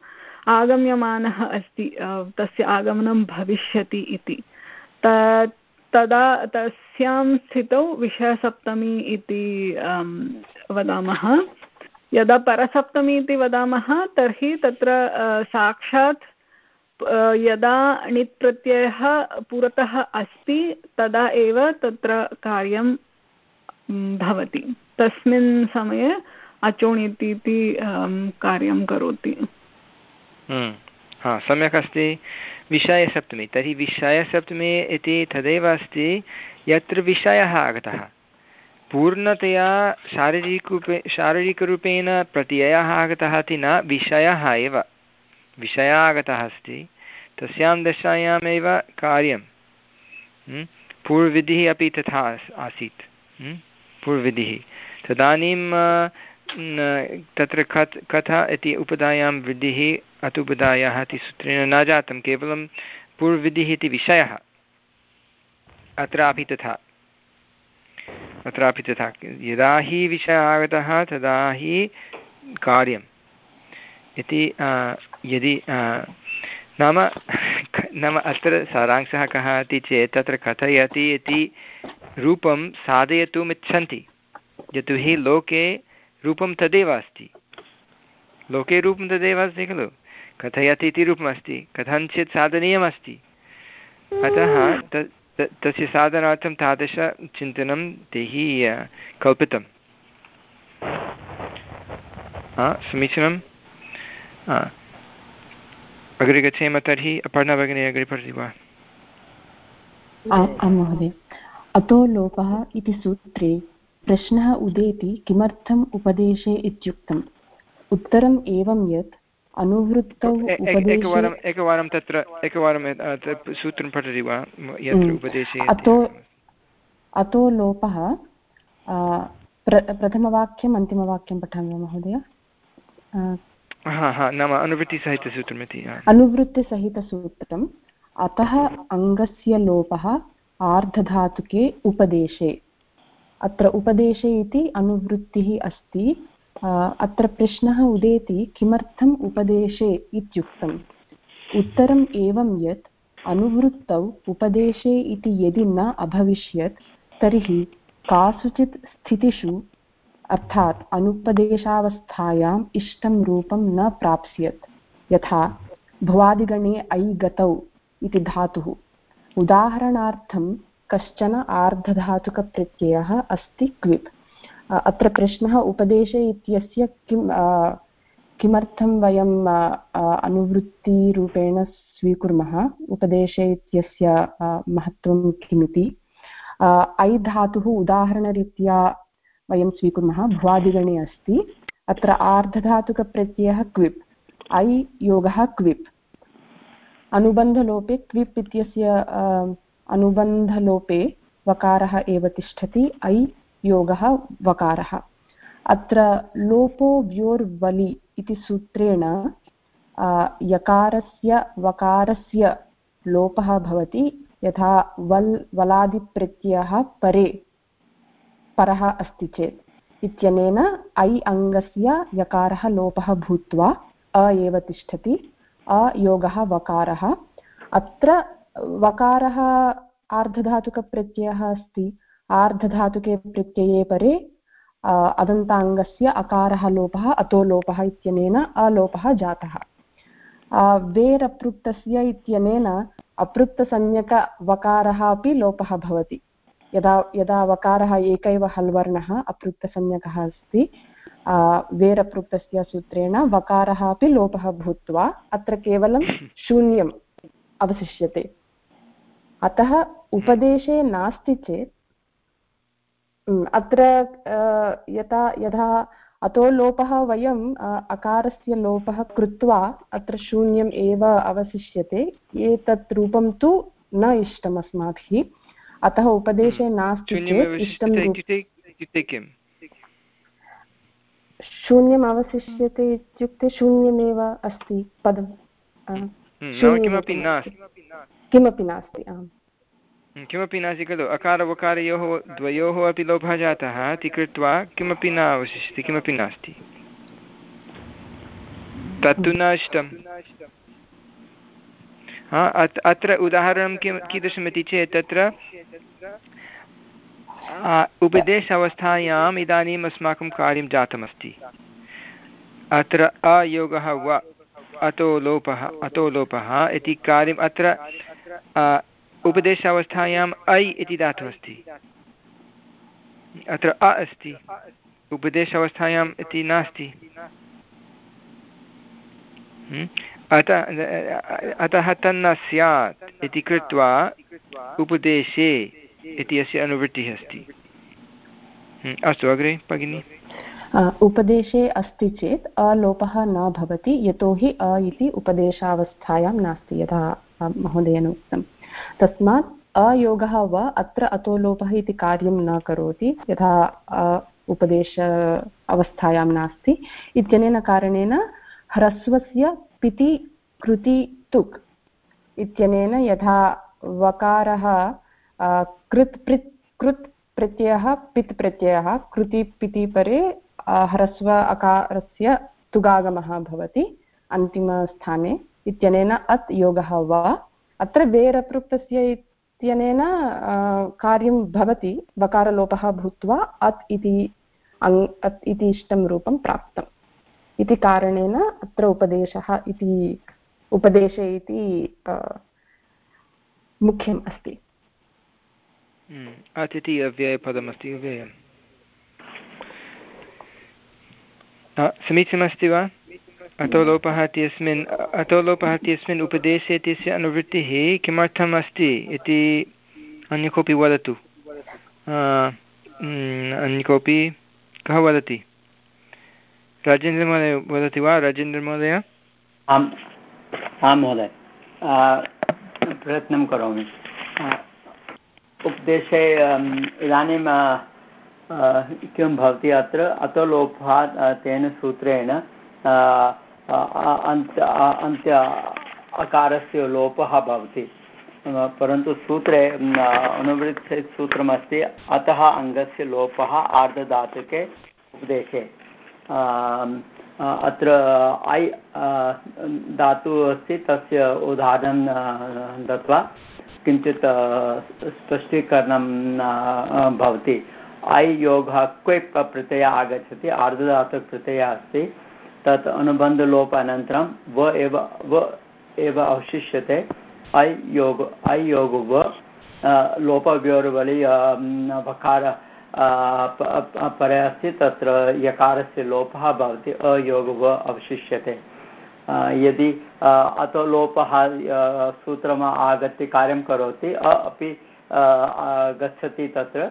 आगम्यमानः अस्ति तस्य आगमनं भविष्यति इति। तदा, तस्यां स्थितौ विषयसप्तमी इति वदामः। यदा परसप्तमी इति वदामः, तर्हि तत्र साक्षात् यदा णित् पुरतः अस्ति, तदा एव तत्र कार्यं भवति। तस्मिन् समये अचोणिति इति कार्यं करोति। हम्म। हा, सम्यक् अस्ति। विषयसप्तमी। तर्हि विषयसप्तमी इति तदेव अस्ति, यत्र विषयः आगतः। पूर्णतया शारीरिकरूपे, शारीरिकरूपेण प्रत्ययः आगतः इति न, विषयः एव। विषयः आगतः अस्ति। तस्यां दशायामेव कार्यं हम्म। पूर्वविधिः अपि तथा आसीत्। हम्म। पूर्वविधिः। तदानीं तत्र कथ, कथा इति उपधायां वृद्धिः अतुपदायाः इति सूत्रेण न जातं, केवलं पूर्वविधिः इति विषयः। अत्रापि तथा। अत्रापि तथा। यदा हि विषयः आगतः, तदा हि कार्यम्। इति यदि नाम नाम अत्र सारांशः कः इति चेत् तत्र कथयति इति रूपं साधयितुम् इच्छन्ति यतोहि लोके रूपं तदेव अस्ति। लोके रूपं तदेव अस्ति खलु? कथयति इति रूपमस्ति कथञ्चित् साधनीयमस्ति। अतः तस्य साधनार्थं तादृशचिन्तनं तैः कल्पितं समीचीनं अग्रे गच्छेम तर्हि अपर्णा भगिनी अग्रे पठति वा आं महोदय। अतो लोपः इति सूत्रे प्रश्नः उदेति किमर्थम् उपदेशे इत्युक्तम्? उत्तरम् एवं यत् अनुवृत्तौ एकवारम् एकवारं तत्र एकवारं सूत्रं पठति वा यत्र उपदेशे अतो अतो लोपः प्रथमवाक्यम् अन्तिमवाक्यं पठामि वा महोदय? नाम अनुवृत्तिसहितसूत्रमिति अनुवृत्तिसहितसूत्रम्, अतः अङ्गस्य लोपः आर्धधातुके उपदेशे। अत्र उपदेशे इति अनुवृत्तिः अस्ति। अत्र प्रश्नः उदेति किमर्थम् उपदेशे इत्युक्तम्? उत्तरम् एवं यत् अनुवृत्तौ उपदेशे इति यदि न अभविष्यत्, तर्हि कासुचित् स्थितिषु अर्थात् अनुपदेशावस्थायाम् इष्टं रूपं न प्राप्स्यत्। यथा, भुवादिगणे ऐ गतौ इति धातुः। उदाहरणार्थं, कश्चन आर्धधातुकप्रत्ययः अस्ति क्विप्। अत्र प्रश्नः उपदेशे इत्यस्य किं किमर्थं वयम् अनुवृत्तिरूपेण स्वीकुर्मः? उपदेशे इत्यस्य महत्त्वं किमिति? ऐ धातुः उदाहरणरीत्या वयं स्वीकुर्मः। भ्वादिगणे अस्ति। अत्र आर्धधातुकप्रत्ययः क्विप्। ऐ योगः क्विप्। अनुबन्धलोपे क्विप् इत्यस्य अनुबन्धलोपे वकारः एव तिष्ठति। ऐ योगः वकारः। अत्र लोपो व्योर्वलि इति सूत्रेण यकारस्य, वकारस्य लोपः भवति। यथा वल्, वलादिप्रत्ययः परे परः अस्ति चेत्। इत्यनेन ऐ अङ्गस्य यकारः लोपः भूत्वा अ एव तिष्ठति। अयोगः वकारः। अत्र वकारः आर्धधातुकप्रत्ययः अस्ति। आर्धधातुके प्रत्यये परे अदन्ताङ्गस्य अकारः लोपः, अतो लोपः इत्यनेन अलोपः जातः। वेरपृक्तस्य इत्यनेन अपृक्तसंज्ञकवकारः अपि लोपः भवति। यदा यदा वकारः एक एव हल्वर्णः अपृक्तसंज्ञकः अस्ति वेरपृक्तस्य सूत्रेण वकारः अपि लोपः भूत्वा अत्र केवलं शून्यम् अवशिष्यते। अतः उपदेशे नास्ति चेत् अत्र यथा यथा अतो लोपः वयम् अकारस्य लोपः कृत्वा अत्र शून्यम् एव अवशिष्यते, एतत् रूपं तु न इष्टम् अस्माभिः। अतः उपदेशे नास्ति चेत् इष्टं शून्यम् अवशिष्यते इत्युक्ते शून्यमेव अस्ति पदं किमपि नास्ति। आम्। किमपि नास्ति खलु। अकारवकारयोः द्वयोः अपि लोभः जातः इति कृत्वा किमपि न अवशिष्यति किमपि नास्ति। तत्तु न इष्टं हा अत्र उदाहरणं किं, कीदृशमिति चेत् तत्र उपदेश अवस्थायाम् इदानीम् अस्माकं कार्यं जातमस्ति। अत्र अयोगः वा, अतो लोपः अतो लोपः इति कार्यम् अत्र उपदेशावस्थायाम् ऐ इति धातुः अस्ति अत्र अ अस्ति, उपदेशावस्थायाम् इति नास्ति। हम्म? अतः अतः तन्न स्यात् इति कृत्वा उपदेशे इति अस्य अनुवृत्तिः अस्ति। हम्म, अस्तु अग्रे भगिनि। उपदेशे अस्ति चेत् अलोपः न भवति यतोहि अ इति उपदेशावस्थायां नास्ति यथा महोदयेन उक्तम् तस्मात् अयोगः वा अत्र अतो लोपः इति कार्यं न करोति यथा उपदेश अवस्थायां नास्ति। इत्यनेन कारणेन ह्रस्वस्य पिति कृति तुक् इत्यनेन यथा वकारः कृत् पृत् कृत् प्रत्ययः, पित् प्रत्ययः, कृति पिति परे ह्रस्व अकारस्य तुगागमः भवति अन्तिमस्थाने इत्यनेन अत् योगः वा। अत्र वेरप्रृक्तस्य इत्यनेन कार्यं भवति, वकारलोपः भूत्वा अत् इति अङ्, अत् इति इष्टं रूपं प्राप्तम्। इति कारणेन अत्र उपदेशः इति उपदेशे इति मुख्यम् अस्ति। हम्म, अतिथि अव्ययपदमस्ति अव्ययम् समीचीनमस्ति वा? अतो लोपः इत्यस्मिन् अतो लोपः इत्यस्मिन् उपदेशे इत्यस्य अनुवृत्तिः किमर्थम् अस्ति इति अन्य कोऽपि वदतु अन्य कोऽपि कः वदति? राजेन्द्रमहोदय वदति वा? राजेन्द्रमहोदय आम् आं महोदय। प्रयत्नं करोमि। उपदेशे इदानीं किं भवति अत्र? अतो लोपात् तेन सूत्रेण अन्त्य अन्त्य अकारस्य लोपः भवति। परन्तु सूत्रे अनुवृत्ते सूत्रमस्ति अतः अङ्गस्य लोपः आर्धधातुके उपदेशे। अत्र ऐ धातुः अस्ति तस्य उदाहरणं दत्वा किञ्चित् स्पष्टीकरणं भवति। ऐ योगः क्विप् प्रत्ययः आगच्छति? आर्धधातुप्रत्ययः अस्ति। तत् अनुबन्धलोप अनन्तरं व एव व एव अवशिष्यते। ऐ योग ऐ योग व लोपव्योर्वलि वकार परे अस्ति तत्र यकारस्य लोपः भवति, अयोग व अवशिष्यते। यदि अतो लोपः सूत्रम् आगत्य कार्यं करोति, अ, अपि गच्छति तत्र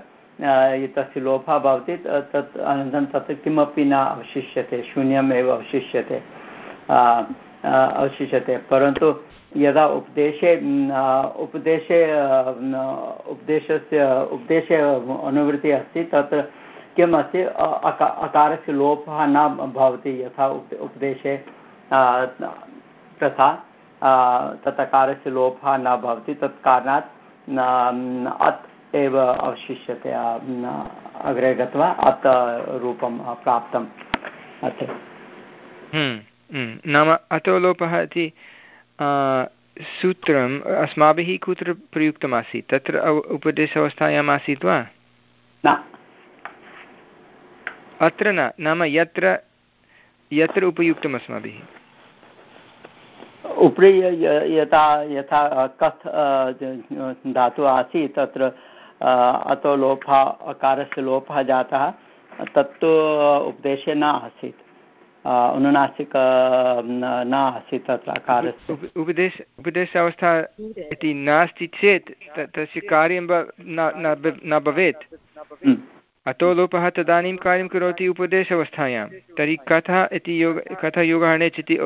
तस्य लोपः भवति तत् अनन्तरं तत्र किमपि न अवशिष्यते शून्यम् एव अवशिष्यते अवशिष्यते। परन्तु यदा उपदेशे उपदेशे उपदेशस्य उपदेशे अनुवृत्तिः अस्ति तत्र किम् अस्ति अका अकारस्य लोपः न भवति यथा उपदेशे तथा तत् अकारस्य लोपः न भवति तत् कारणात् अत् एव अवशिष्यते अग्रे गत्वा अत् रूपं प्राप्तम् अत्र हम्म, हम्म। नाम अतो लोपः इति सूत्रम् अस्माभिः कुत्र प्रयुक्तमासीत्? तत्र उपदेशावस्थायाम् आसीत् वा? अत्र न नाम यत्र यत्र उपयुक्तम् अस्माभिः। उपरि यथा यथा कथ् धातुः आसीत् तत्र अतो लोपः अकारस्य लोपः जातः तत्तु उपदेशे न आसीत्। अनुनासिक न आसीत् तत्र अकारस्य उपदेश उपदेशावस्था इति नास्ति चेत् तस्य कार्यं न भवेत्। अतो लोपः तदानीं कार्यं करोति उपदेशावस्थायां तर्हि कथा इति योग कथा योगः णेच् इति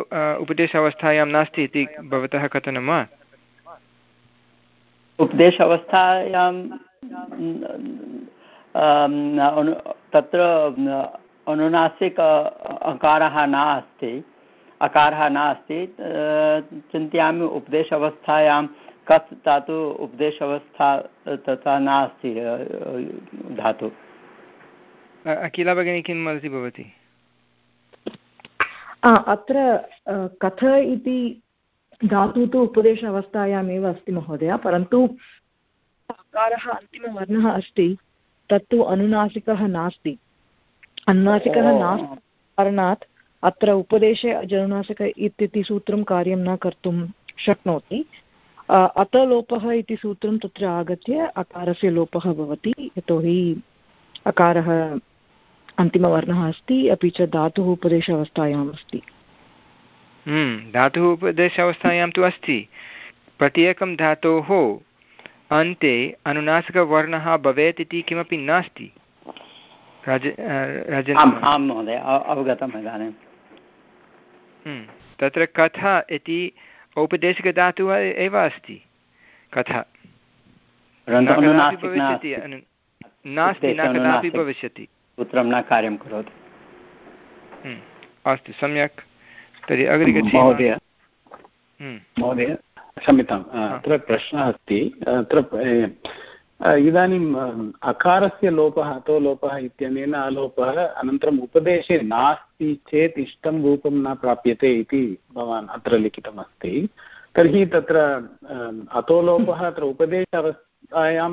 उपदेशावस्थायां नास्ति इति भवतः कथनं वा उपदेशावस्थायां तत्र अनुनासिक अकारः नास्ति। अकारः नास्ति। चिन्तयामि उपदेश अवस्थायां कत् धातु उपदेश अवस्था तथा नास्ति धातु। अखिला भगिनी किं वदति भवती? अत्र कथ इति धातुः तु उपदेश अवस्थायामेव अस्ति महोदय परन्तु अकारः अन्तिमवर्णः अस्ति तत्तु अनुनासिकः नास्ति। अनुनासिकः नास्ति कारणात् अत्र उपदेशे अजनुनासिक इत्यति सूत्रं कार्यं न कर्तुं शक्नोति। अत लोपः इति सूत्रं तत्र आगत्य अकारस्य लोपः भवति यतोहि अकारः अन्तिमवर्णः अस्ति अपि च धातुः उपदेशावस्थायाम् अस्ति। हम्म, धातुः उपदेशावस्थायां तु अस्ति। प्रत्येकं धातोः अन्ते अनुनासिकवर्णः भवेत् इति किमपि नास्ति। आं महोदय। अवगतम् इदानीं हम्म, तत्र कथा इति औपदेशिकधातुः एव अस्ति। कथा। नास्ति न कदापि भविष्यति। सूत्रं न कार्यं करोति। हम्म, अस्तु सम्यक्। तर्हि अग्रे गच्छति महोदय महोदय क्षम्यताम्। अत्र प्रश्नः अस्ति। अत्र इदानीम् अकारस्य लोपः अतो लोपः इत्यनेन अलोपः अनन्तरम् उपदेशे नास्ति चेत् इष्टं रूपं न प्राप्यते इति भवान् अत्र लिखितमस्ति। तर्हि तत्र अतोलोपः (clears throat) अत्र उपदेश अवस्थायां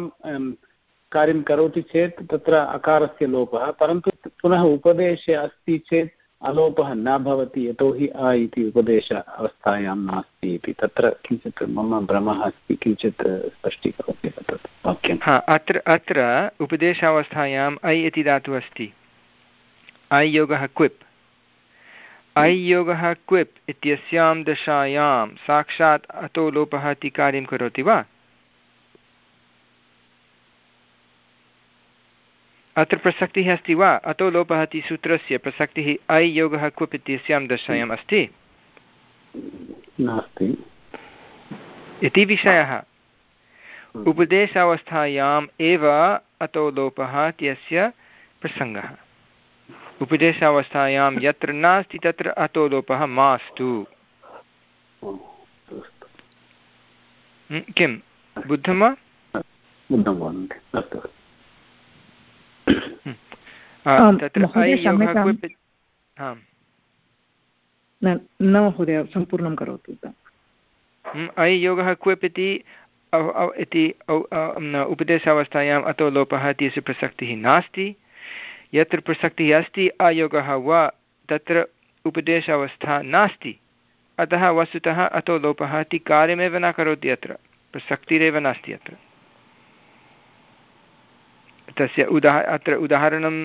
कार्यं करोति चेत् तत्र अकारस्य लोपः परन्तु पुनः उपदेशे अस्ति चेत् अलोपः न भवति यतोहि अ इति उपदेश अवस्थायां नास्ति इति। तत्र किञ्चित् मम भ्रमः अस्ति, किञ्चित् स्पष्टीकरोति तत् वाक्यं। हा, अत्र अत्र उपदेशावस्थायाम् ऐ इति धातुः अस्ति। ऐ योगः क्विप्। ऐ योगः क्विप् इत्यस्यां दशायां साक्षात् अतो लोपः इति कार्यं करोति वा? अत्र प्रसक्तिः अस्ति वा? अतो लोपः इति सूत्रस्य प्रसक्तिः ऐ योगः क्वप् इत्यस्यां दशायाम् अस्ति? नास्ति। इति विषयः। उपदेशावस्थायाम् एव अतो लोपः इत्यस्य प्रसङ्गः। उपदेशावस्थायां यत्र नास्ति तत्र अतो लोपः मास्तु। किं? बुद्धं वा? न महोदय सम्पूर्णं करोतु ऐ योगः क्विप् इति इति उपदेशावस्थायाम् अतो लोपः इत्यस्य प्रसक्तिः नास्ति यत्र प्रसक्तिः अस्ति अयोगः वा तत्र उपदेशावस्था नास्ति अतः वस्तुतः अतो लोपः इति कार्यमेव न करोति अत्र प्रसक्तिरेव नास्ति अत्र तस्य उदाह अत्र उदाहरणं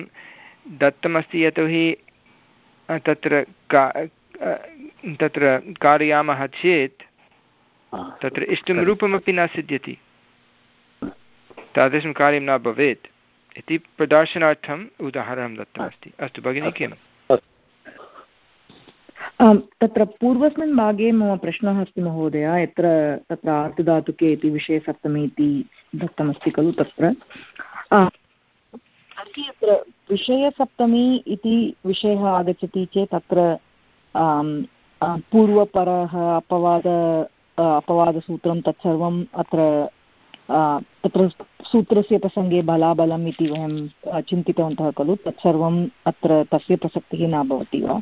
दत्तमस्ति यतोहि तत्र का तत्र कारयामः चेत् तत्र इष्टं रूपमपि न सिद्ध्यति। तादृशं कार्यं न भवेत् इति प्रदर्शनार्थम् उदाहरणं दत्तमस्ति। अस्तु भगिनि किम्? तत्र पूर्वस्मिन् भागे मम प्रश्नः अस्ति महोदय यत्र तत्र आर्तधातुके इति विषये सप्तमी इति दत्तमस्ति खलु तत्र। तर्हि अत्र विषयसप्तमी इति विषयः आगच्छति चेत् अत्र पूर्वपरः अपवाद अपवादसूत्रं तत्सर्वम् अत्र तत्र सूत्रस्य प्रसङ्गे बलाबलम् इति वयं चिन्तितवन्तः खलु तत्सर्वम् अत्र तस्य प्रसक्तिः न भवति वा?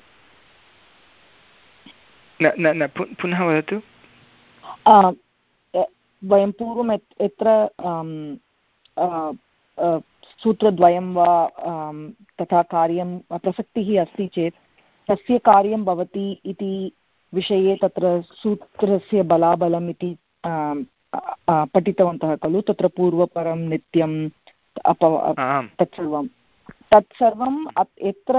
न न पुनः वदतु। वयं पूर्वं यत्र सूत्रद्वयं वा तथा कार्यं प्रसक्तिः अस्ति चेत् तस्य कार्यं भवति इति विषये तत्र सूत्रस्य बलाबलम् इति पठितवन्तः खलु तत्र पूर्वपरं नित्यम् अप तत्सर्वं। तत्सर्वं यत्र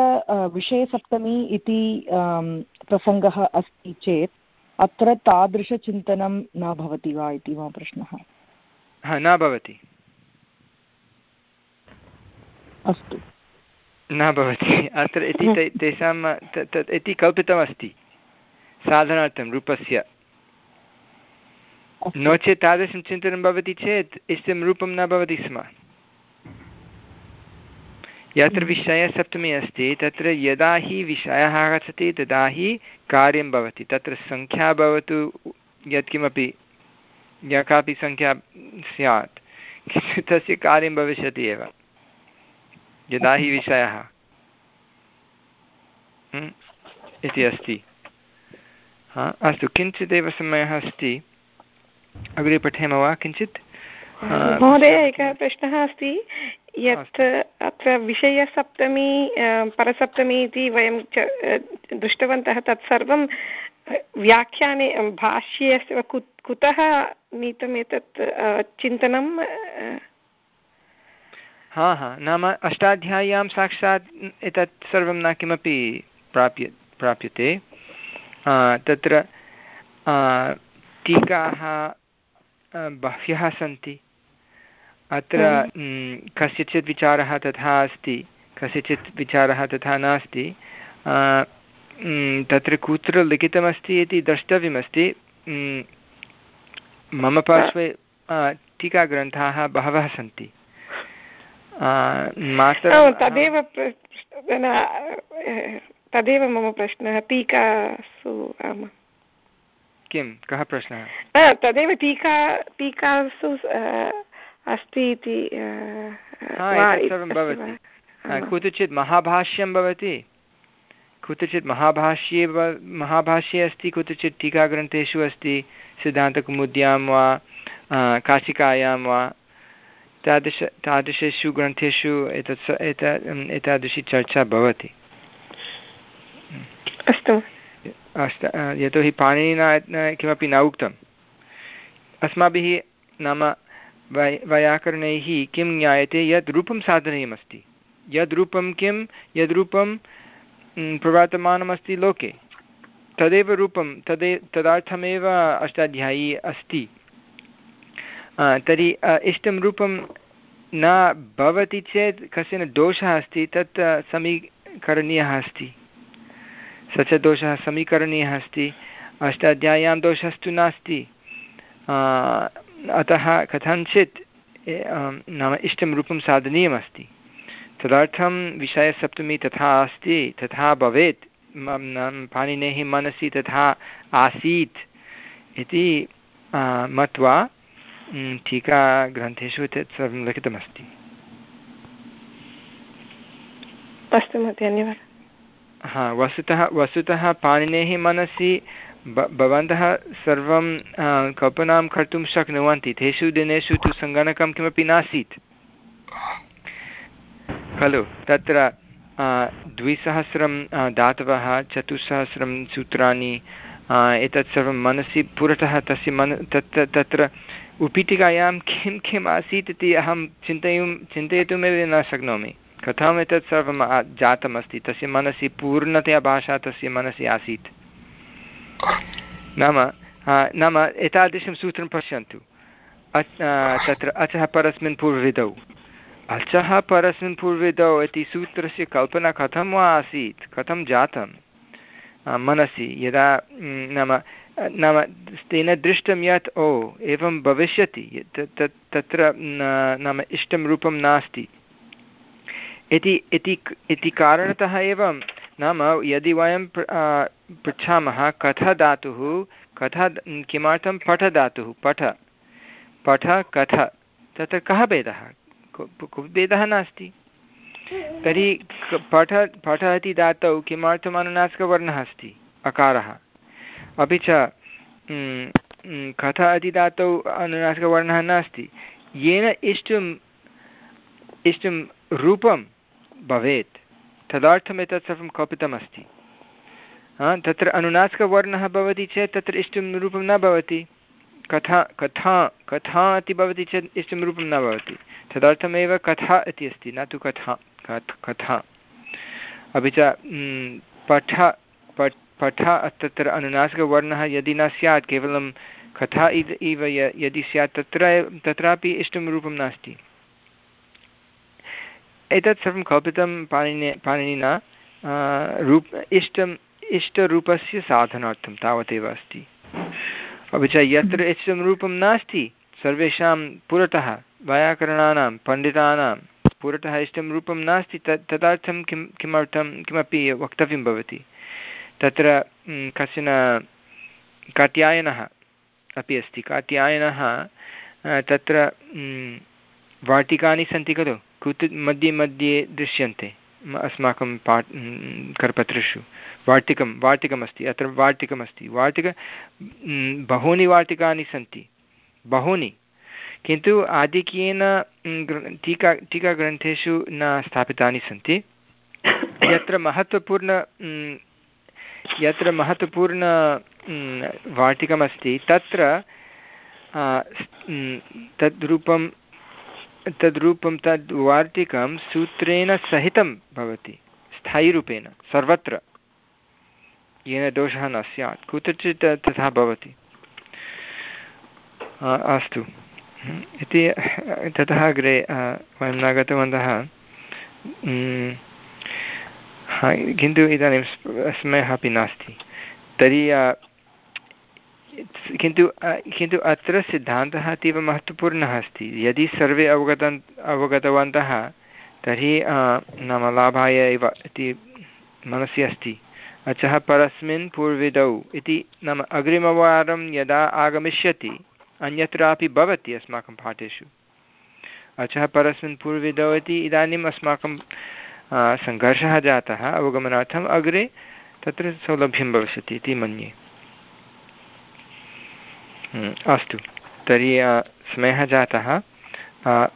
विषयसप्तमी इति प्रसङ्गः अस्ति चेत् अत्र तादृशचिन्तनं न भवति वा इति मम प्रश्नः। न भवति। अस्तु। न भवति। अत्र इति तेषां तत् इति कल्पितमस्ति। साधनार्थं रूपस्य। नो चेत् तादृशं चिन्तनं भवति चेत् इष्टं रूपं न भवति स्म। यत्र विषयसप्तमी अस्ति तत्र यदा हि विषयः आगच्छति तदा हि कार्यं भवति। तत्र सङ्ख्या भवतु यत्किमपि या कापि सङ्ख्या स्यात्। (laughs) तस्य कार्यं भविष्यति एव। यदा हि विषयः हम्म, इति अस्ति। हा अस्तु किञ्चिदेव समयः अस्ति। अग्रे पठेम वा किञ्चित्? महोदय एकः प्रश्नः अस्ति। यत् अत्र विषयसप्तमी परसप्तमी इति वयं दृष्टवन्तः तत्सर्वं व्याख्याने भाष्ये कुतः नीतम् एतत् चिन्तनं हा हा. नाम अष्टाध्याय्यां साक्षात् एतत् सर्वं न किमपि प्राप्य प्राप्यते. तत्र टीकाः बह्व्यः सन्ति. अत्र कस्यचित् विचारः तथा अस्ति कस्यचित् विचारः तथा नास्ति. तत्र कुत्र लिखितमस्ति इति द्रष्टव्यमस्ति. मम पार्श्वे टीकाग्रन्थाः बहवः सन्ति. तदेव तदेव मम प्रश्नः टीकासु आम्। किं कः प्रश्नः? तदेव टीका टीकासु अस्ति इति भवति। कुत्रचित् महाभाष्यं भवति? कुत्रचित् महाभाष्ये महाभाष्ये अस्ति कुत्रचित् टीकाग्रन्थेषु अस्ति सिद्धान्तकुमुद्यां वा काशिकायां वा? तादृश तादृशेषु ग्रन्थेषु एतत् एता एतादृशी चर्चा भवति। अस्तु। अस्त यतोहि पाणिनिना किमपि न उक्तम्। अस्माभिः नाम वै वैयाकरणैः किं ज्ञायते यत् रूपं साधनीयमस्ति? यद् रूपं किं? यद् रूपं प्रवर्तमानमस्ति लोके। तदेव रूपं तदे तदर्थमेव अष्टाध्यायी अस्ति। तर्हि इष्टं रूपं न भवति चेत् कश्चन दोषः अस्ति, तत् समीकरणीयः अस्ति। स च दोषः समीकरणीयः अस्ति। अष्टाध्याय्यां दोषस्तु नास्ति। अतः कथञ्चित् नाम इष्टं रूपं साधनीयमस्ति। तदर्थं विषयसप्तमी तथा अस्ति, तथा भवेत्। पाणिनेः मनसि तथा आसीत् इति मत्वा टीकाग्रन्थेषु तत् सर्वं लिखितमस्ति अस्तु धन्यवादः। हा वस्तुतः वस्तुतः पाणिनेः मनसि भवन्तः सर्वं कल्पनां कर्तुं शक्नुवन्ति। तेषु दिनेषु तु सङ्गणकं किमपि नासीत्। खलु तत्र द्विसहस्रं धातवः चतुस्सहस्रं सूत्राणि एतत् सर्वं मनसि पुरतः तस्य मन तत् तत्र उपीठिकायां किं किम् आसीत् इति अहं चिन्तयितुं चिन्तयितुमेव न शक्नोमि। कथम् एतत् सर्वं जातमस्ति। तस्य मनसि पूर्णतया भाषा तस्य मनसि आसीत्। नाम नाम एतादृशं सूत्रं पश्यन्तु। तत्र अचः परस्मिन् पूर्वविधौ। अचः परस्मिन् पूर्वविधौ इति सूत्रस्य कल्पना कथं वा आसीत्? कथं जातं मनसि, यदा नाम नाम तेन दृष्टं यत्, ओ, एवं भविष्यति तत्र नाम इष्टं रूपं नास्ति। इति इति कारणतः एवं, नाम यदि वयं पृच्छामः कथ धातुः, कथ किमर्थं पठ धातुः, पठ। पठ, कथ। तत्र कः भेदः? भेदः नास्ति। तर्हि पठ पठ इति धातौ किमर्थम् अनुनासिकवर्णः अस्ति? अकारः। अपि च कथ इति धातौ अनुनासिकवर्णः नास्ति। येन इष्टम् इष्टं रूपं भवेत्। तदर्थम् एतत् सर्वं कल्पितमस्ति। तत्र अनुनासिकवर्णः भवति चेत् तत्र इष्टं रूपं न भवति। कथा कथा कथा इति भवति चेत् इष्टं रूपं न भवति। तदर्थमेव कथा इति अस्ति, न तु कथा कथा अपि च पठ पठ तत्र अनुनासिकवर्णः यदि न स्यात्, केवलं कथा इव यदि स्यात्, तत्र तत्रापि इष्टं रूपं नास्ति। एतत् सर्वं कल्पितं पाणिनि पाणिनिना रूप इष्टम् इष्टरूपस्य साधनार्थं तावदेव अस्ति। अपि च यत्र इष्टं रूपं नास्ति, सर्वेषां पुरतः, वैयाकरणानां, पण्डितानां, पुरतः इष्टं रूपं नास्ति तत् तदर्थं किं किमर्थं किमपि वक्तव्यं भवति। तत्र कश्चन कात्यायनः अपि अस्ति। कात्यायनः तत्र वाटिकानि सन्ति खलु? कुत्र मध्ये मध्ये दृश्यन्ते अस्माकं पाठ करपत्रेषु। वाटिकं, वाटिकमस्ति, अत्र वाटिकमस्ति। वाटिक बहूनि वाटिकानि सन्ति। बहूनि। किन्तु आधिक्येन टीका, टीकाग्रन्थेषु न स्थापितानि सन्ति। यत्र महत्त्वपूर्ण यत्र महत्त्वपूर्ण वाटिकमस्ति तत्र तद्रूपं तद्रूपं, तद् वार्तिकं सूत्रेण सहितं भवति, स्थायीरूपेण, सर्वत्र। येन दोषः न स्यात्, कुत्रचित् तथा भवति। अस्तु। इति, ततः अग्रे वयं न गतवन्तः। किन्तु इदानीं समयः अपि नास्ति। तर्हि किन्तु किन्तु अत्र सिद्धान्तः अतीव महत्त्वपूर्णः अस्ति। यदि सर्वे अवगतन् अवगतवन्तः, तर्हि नाम लाभाय एव इति मनसि अस्ति। अचः परस्मिन् पूर्विदौ इति नाम अग्रिमवारं यदा आगमिष्यति, अन्यत्रापि भवति अस्माकं पाठेषु। अचः परस्मिन् पूर्विदौ इति इदानीम् अस्माकं सङ्घर्षः जातः अवगमनार्थम् अग्रे तत्र सौलभ्यं भविष्यति इति मन्ये। हम्म, अस्तु। तर्हि समयः जातः।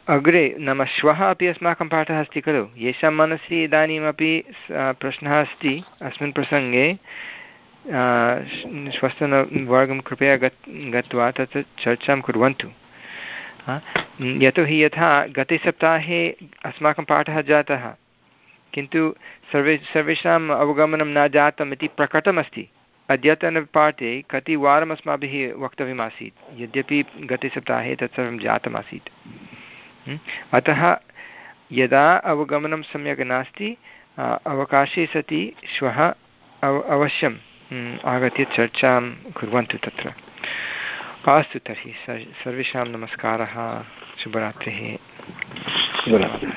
अग्रे नाम श्वः अपि अस्माकं पाठः अस्ति खलु? येषां मनसि इदानीमपि प्रश्नः अस्ति। अस्मिन् प्रसङ्गे श्वस्तनवर्गं कृपया गत् गत्वा तत् चर्चां कुर्वन्तु। यतोहि यथा गते सप्ताहे अस्माकं पाठः जातः किन्तु सर्वे सर्वेषाम् अवगमनं न जातम् इति प्रकटमस्ति। अद्यतनपाठे कतिवारम् अस्माभिः वक्तव्यमासीत्। यद्यपि गते सप्ताहे तत्सर्वं जातमासीत्। अतः यदा अवगमनं सम्यक् नास्ति अवकाशे सति श्वः अव अवश्यं आगत्य चर्चां कुर्वन्तु तत्र। अस्तु तर्हि सर्वेषां नमस्कारः शुभरात्रिः। शुभरात्रिः।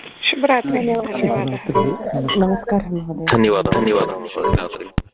नमस्कारः धन्यवादः धन्यवादः।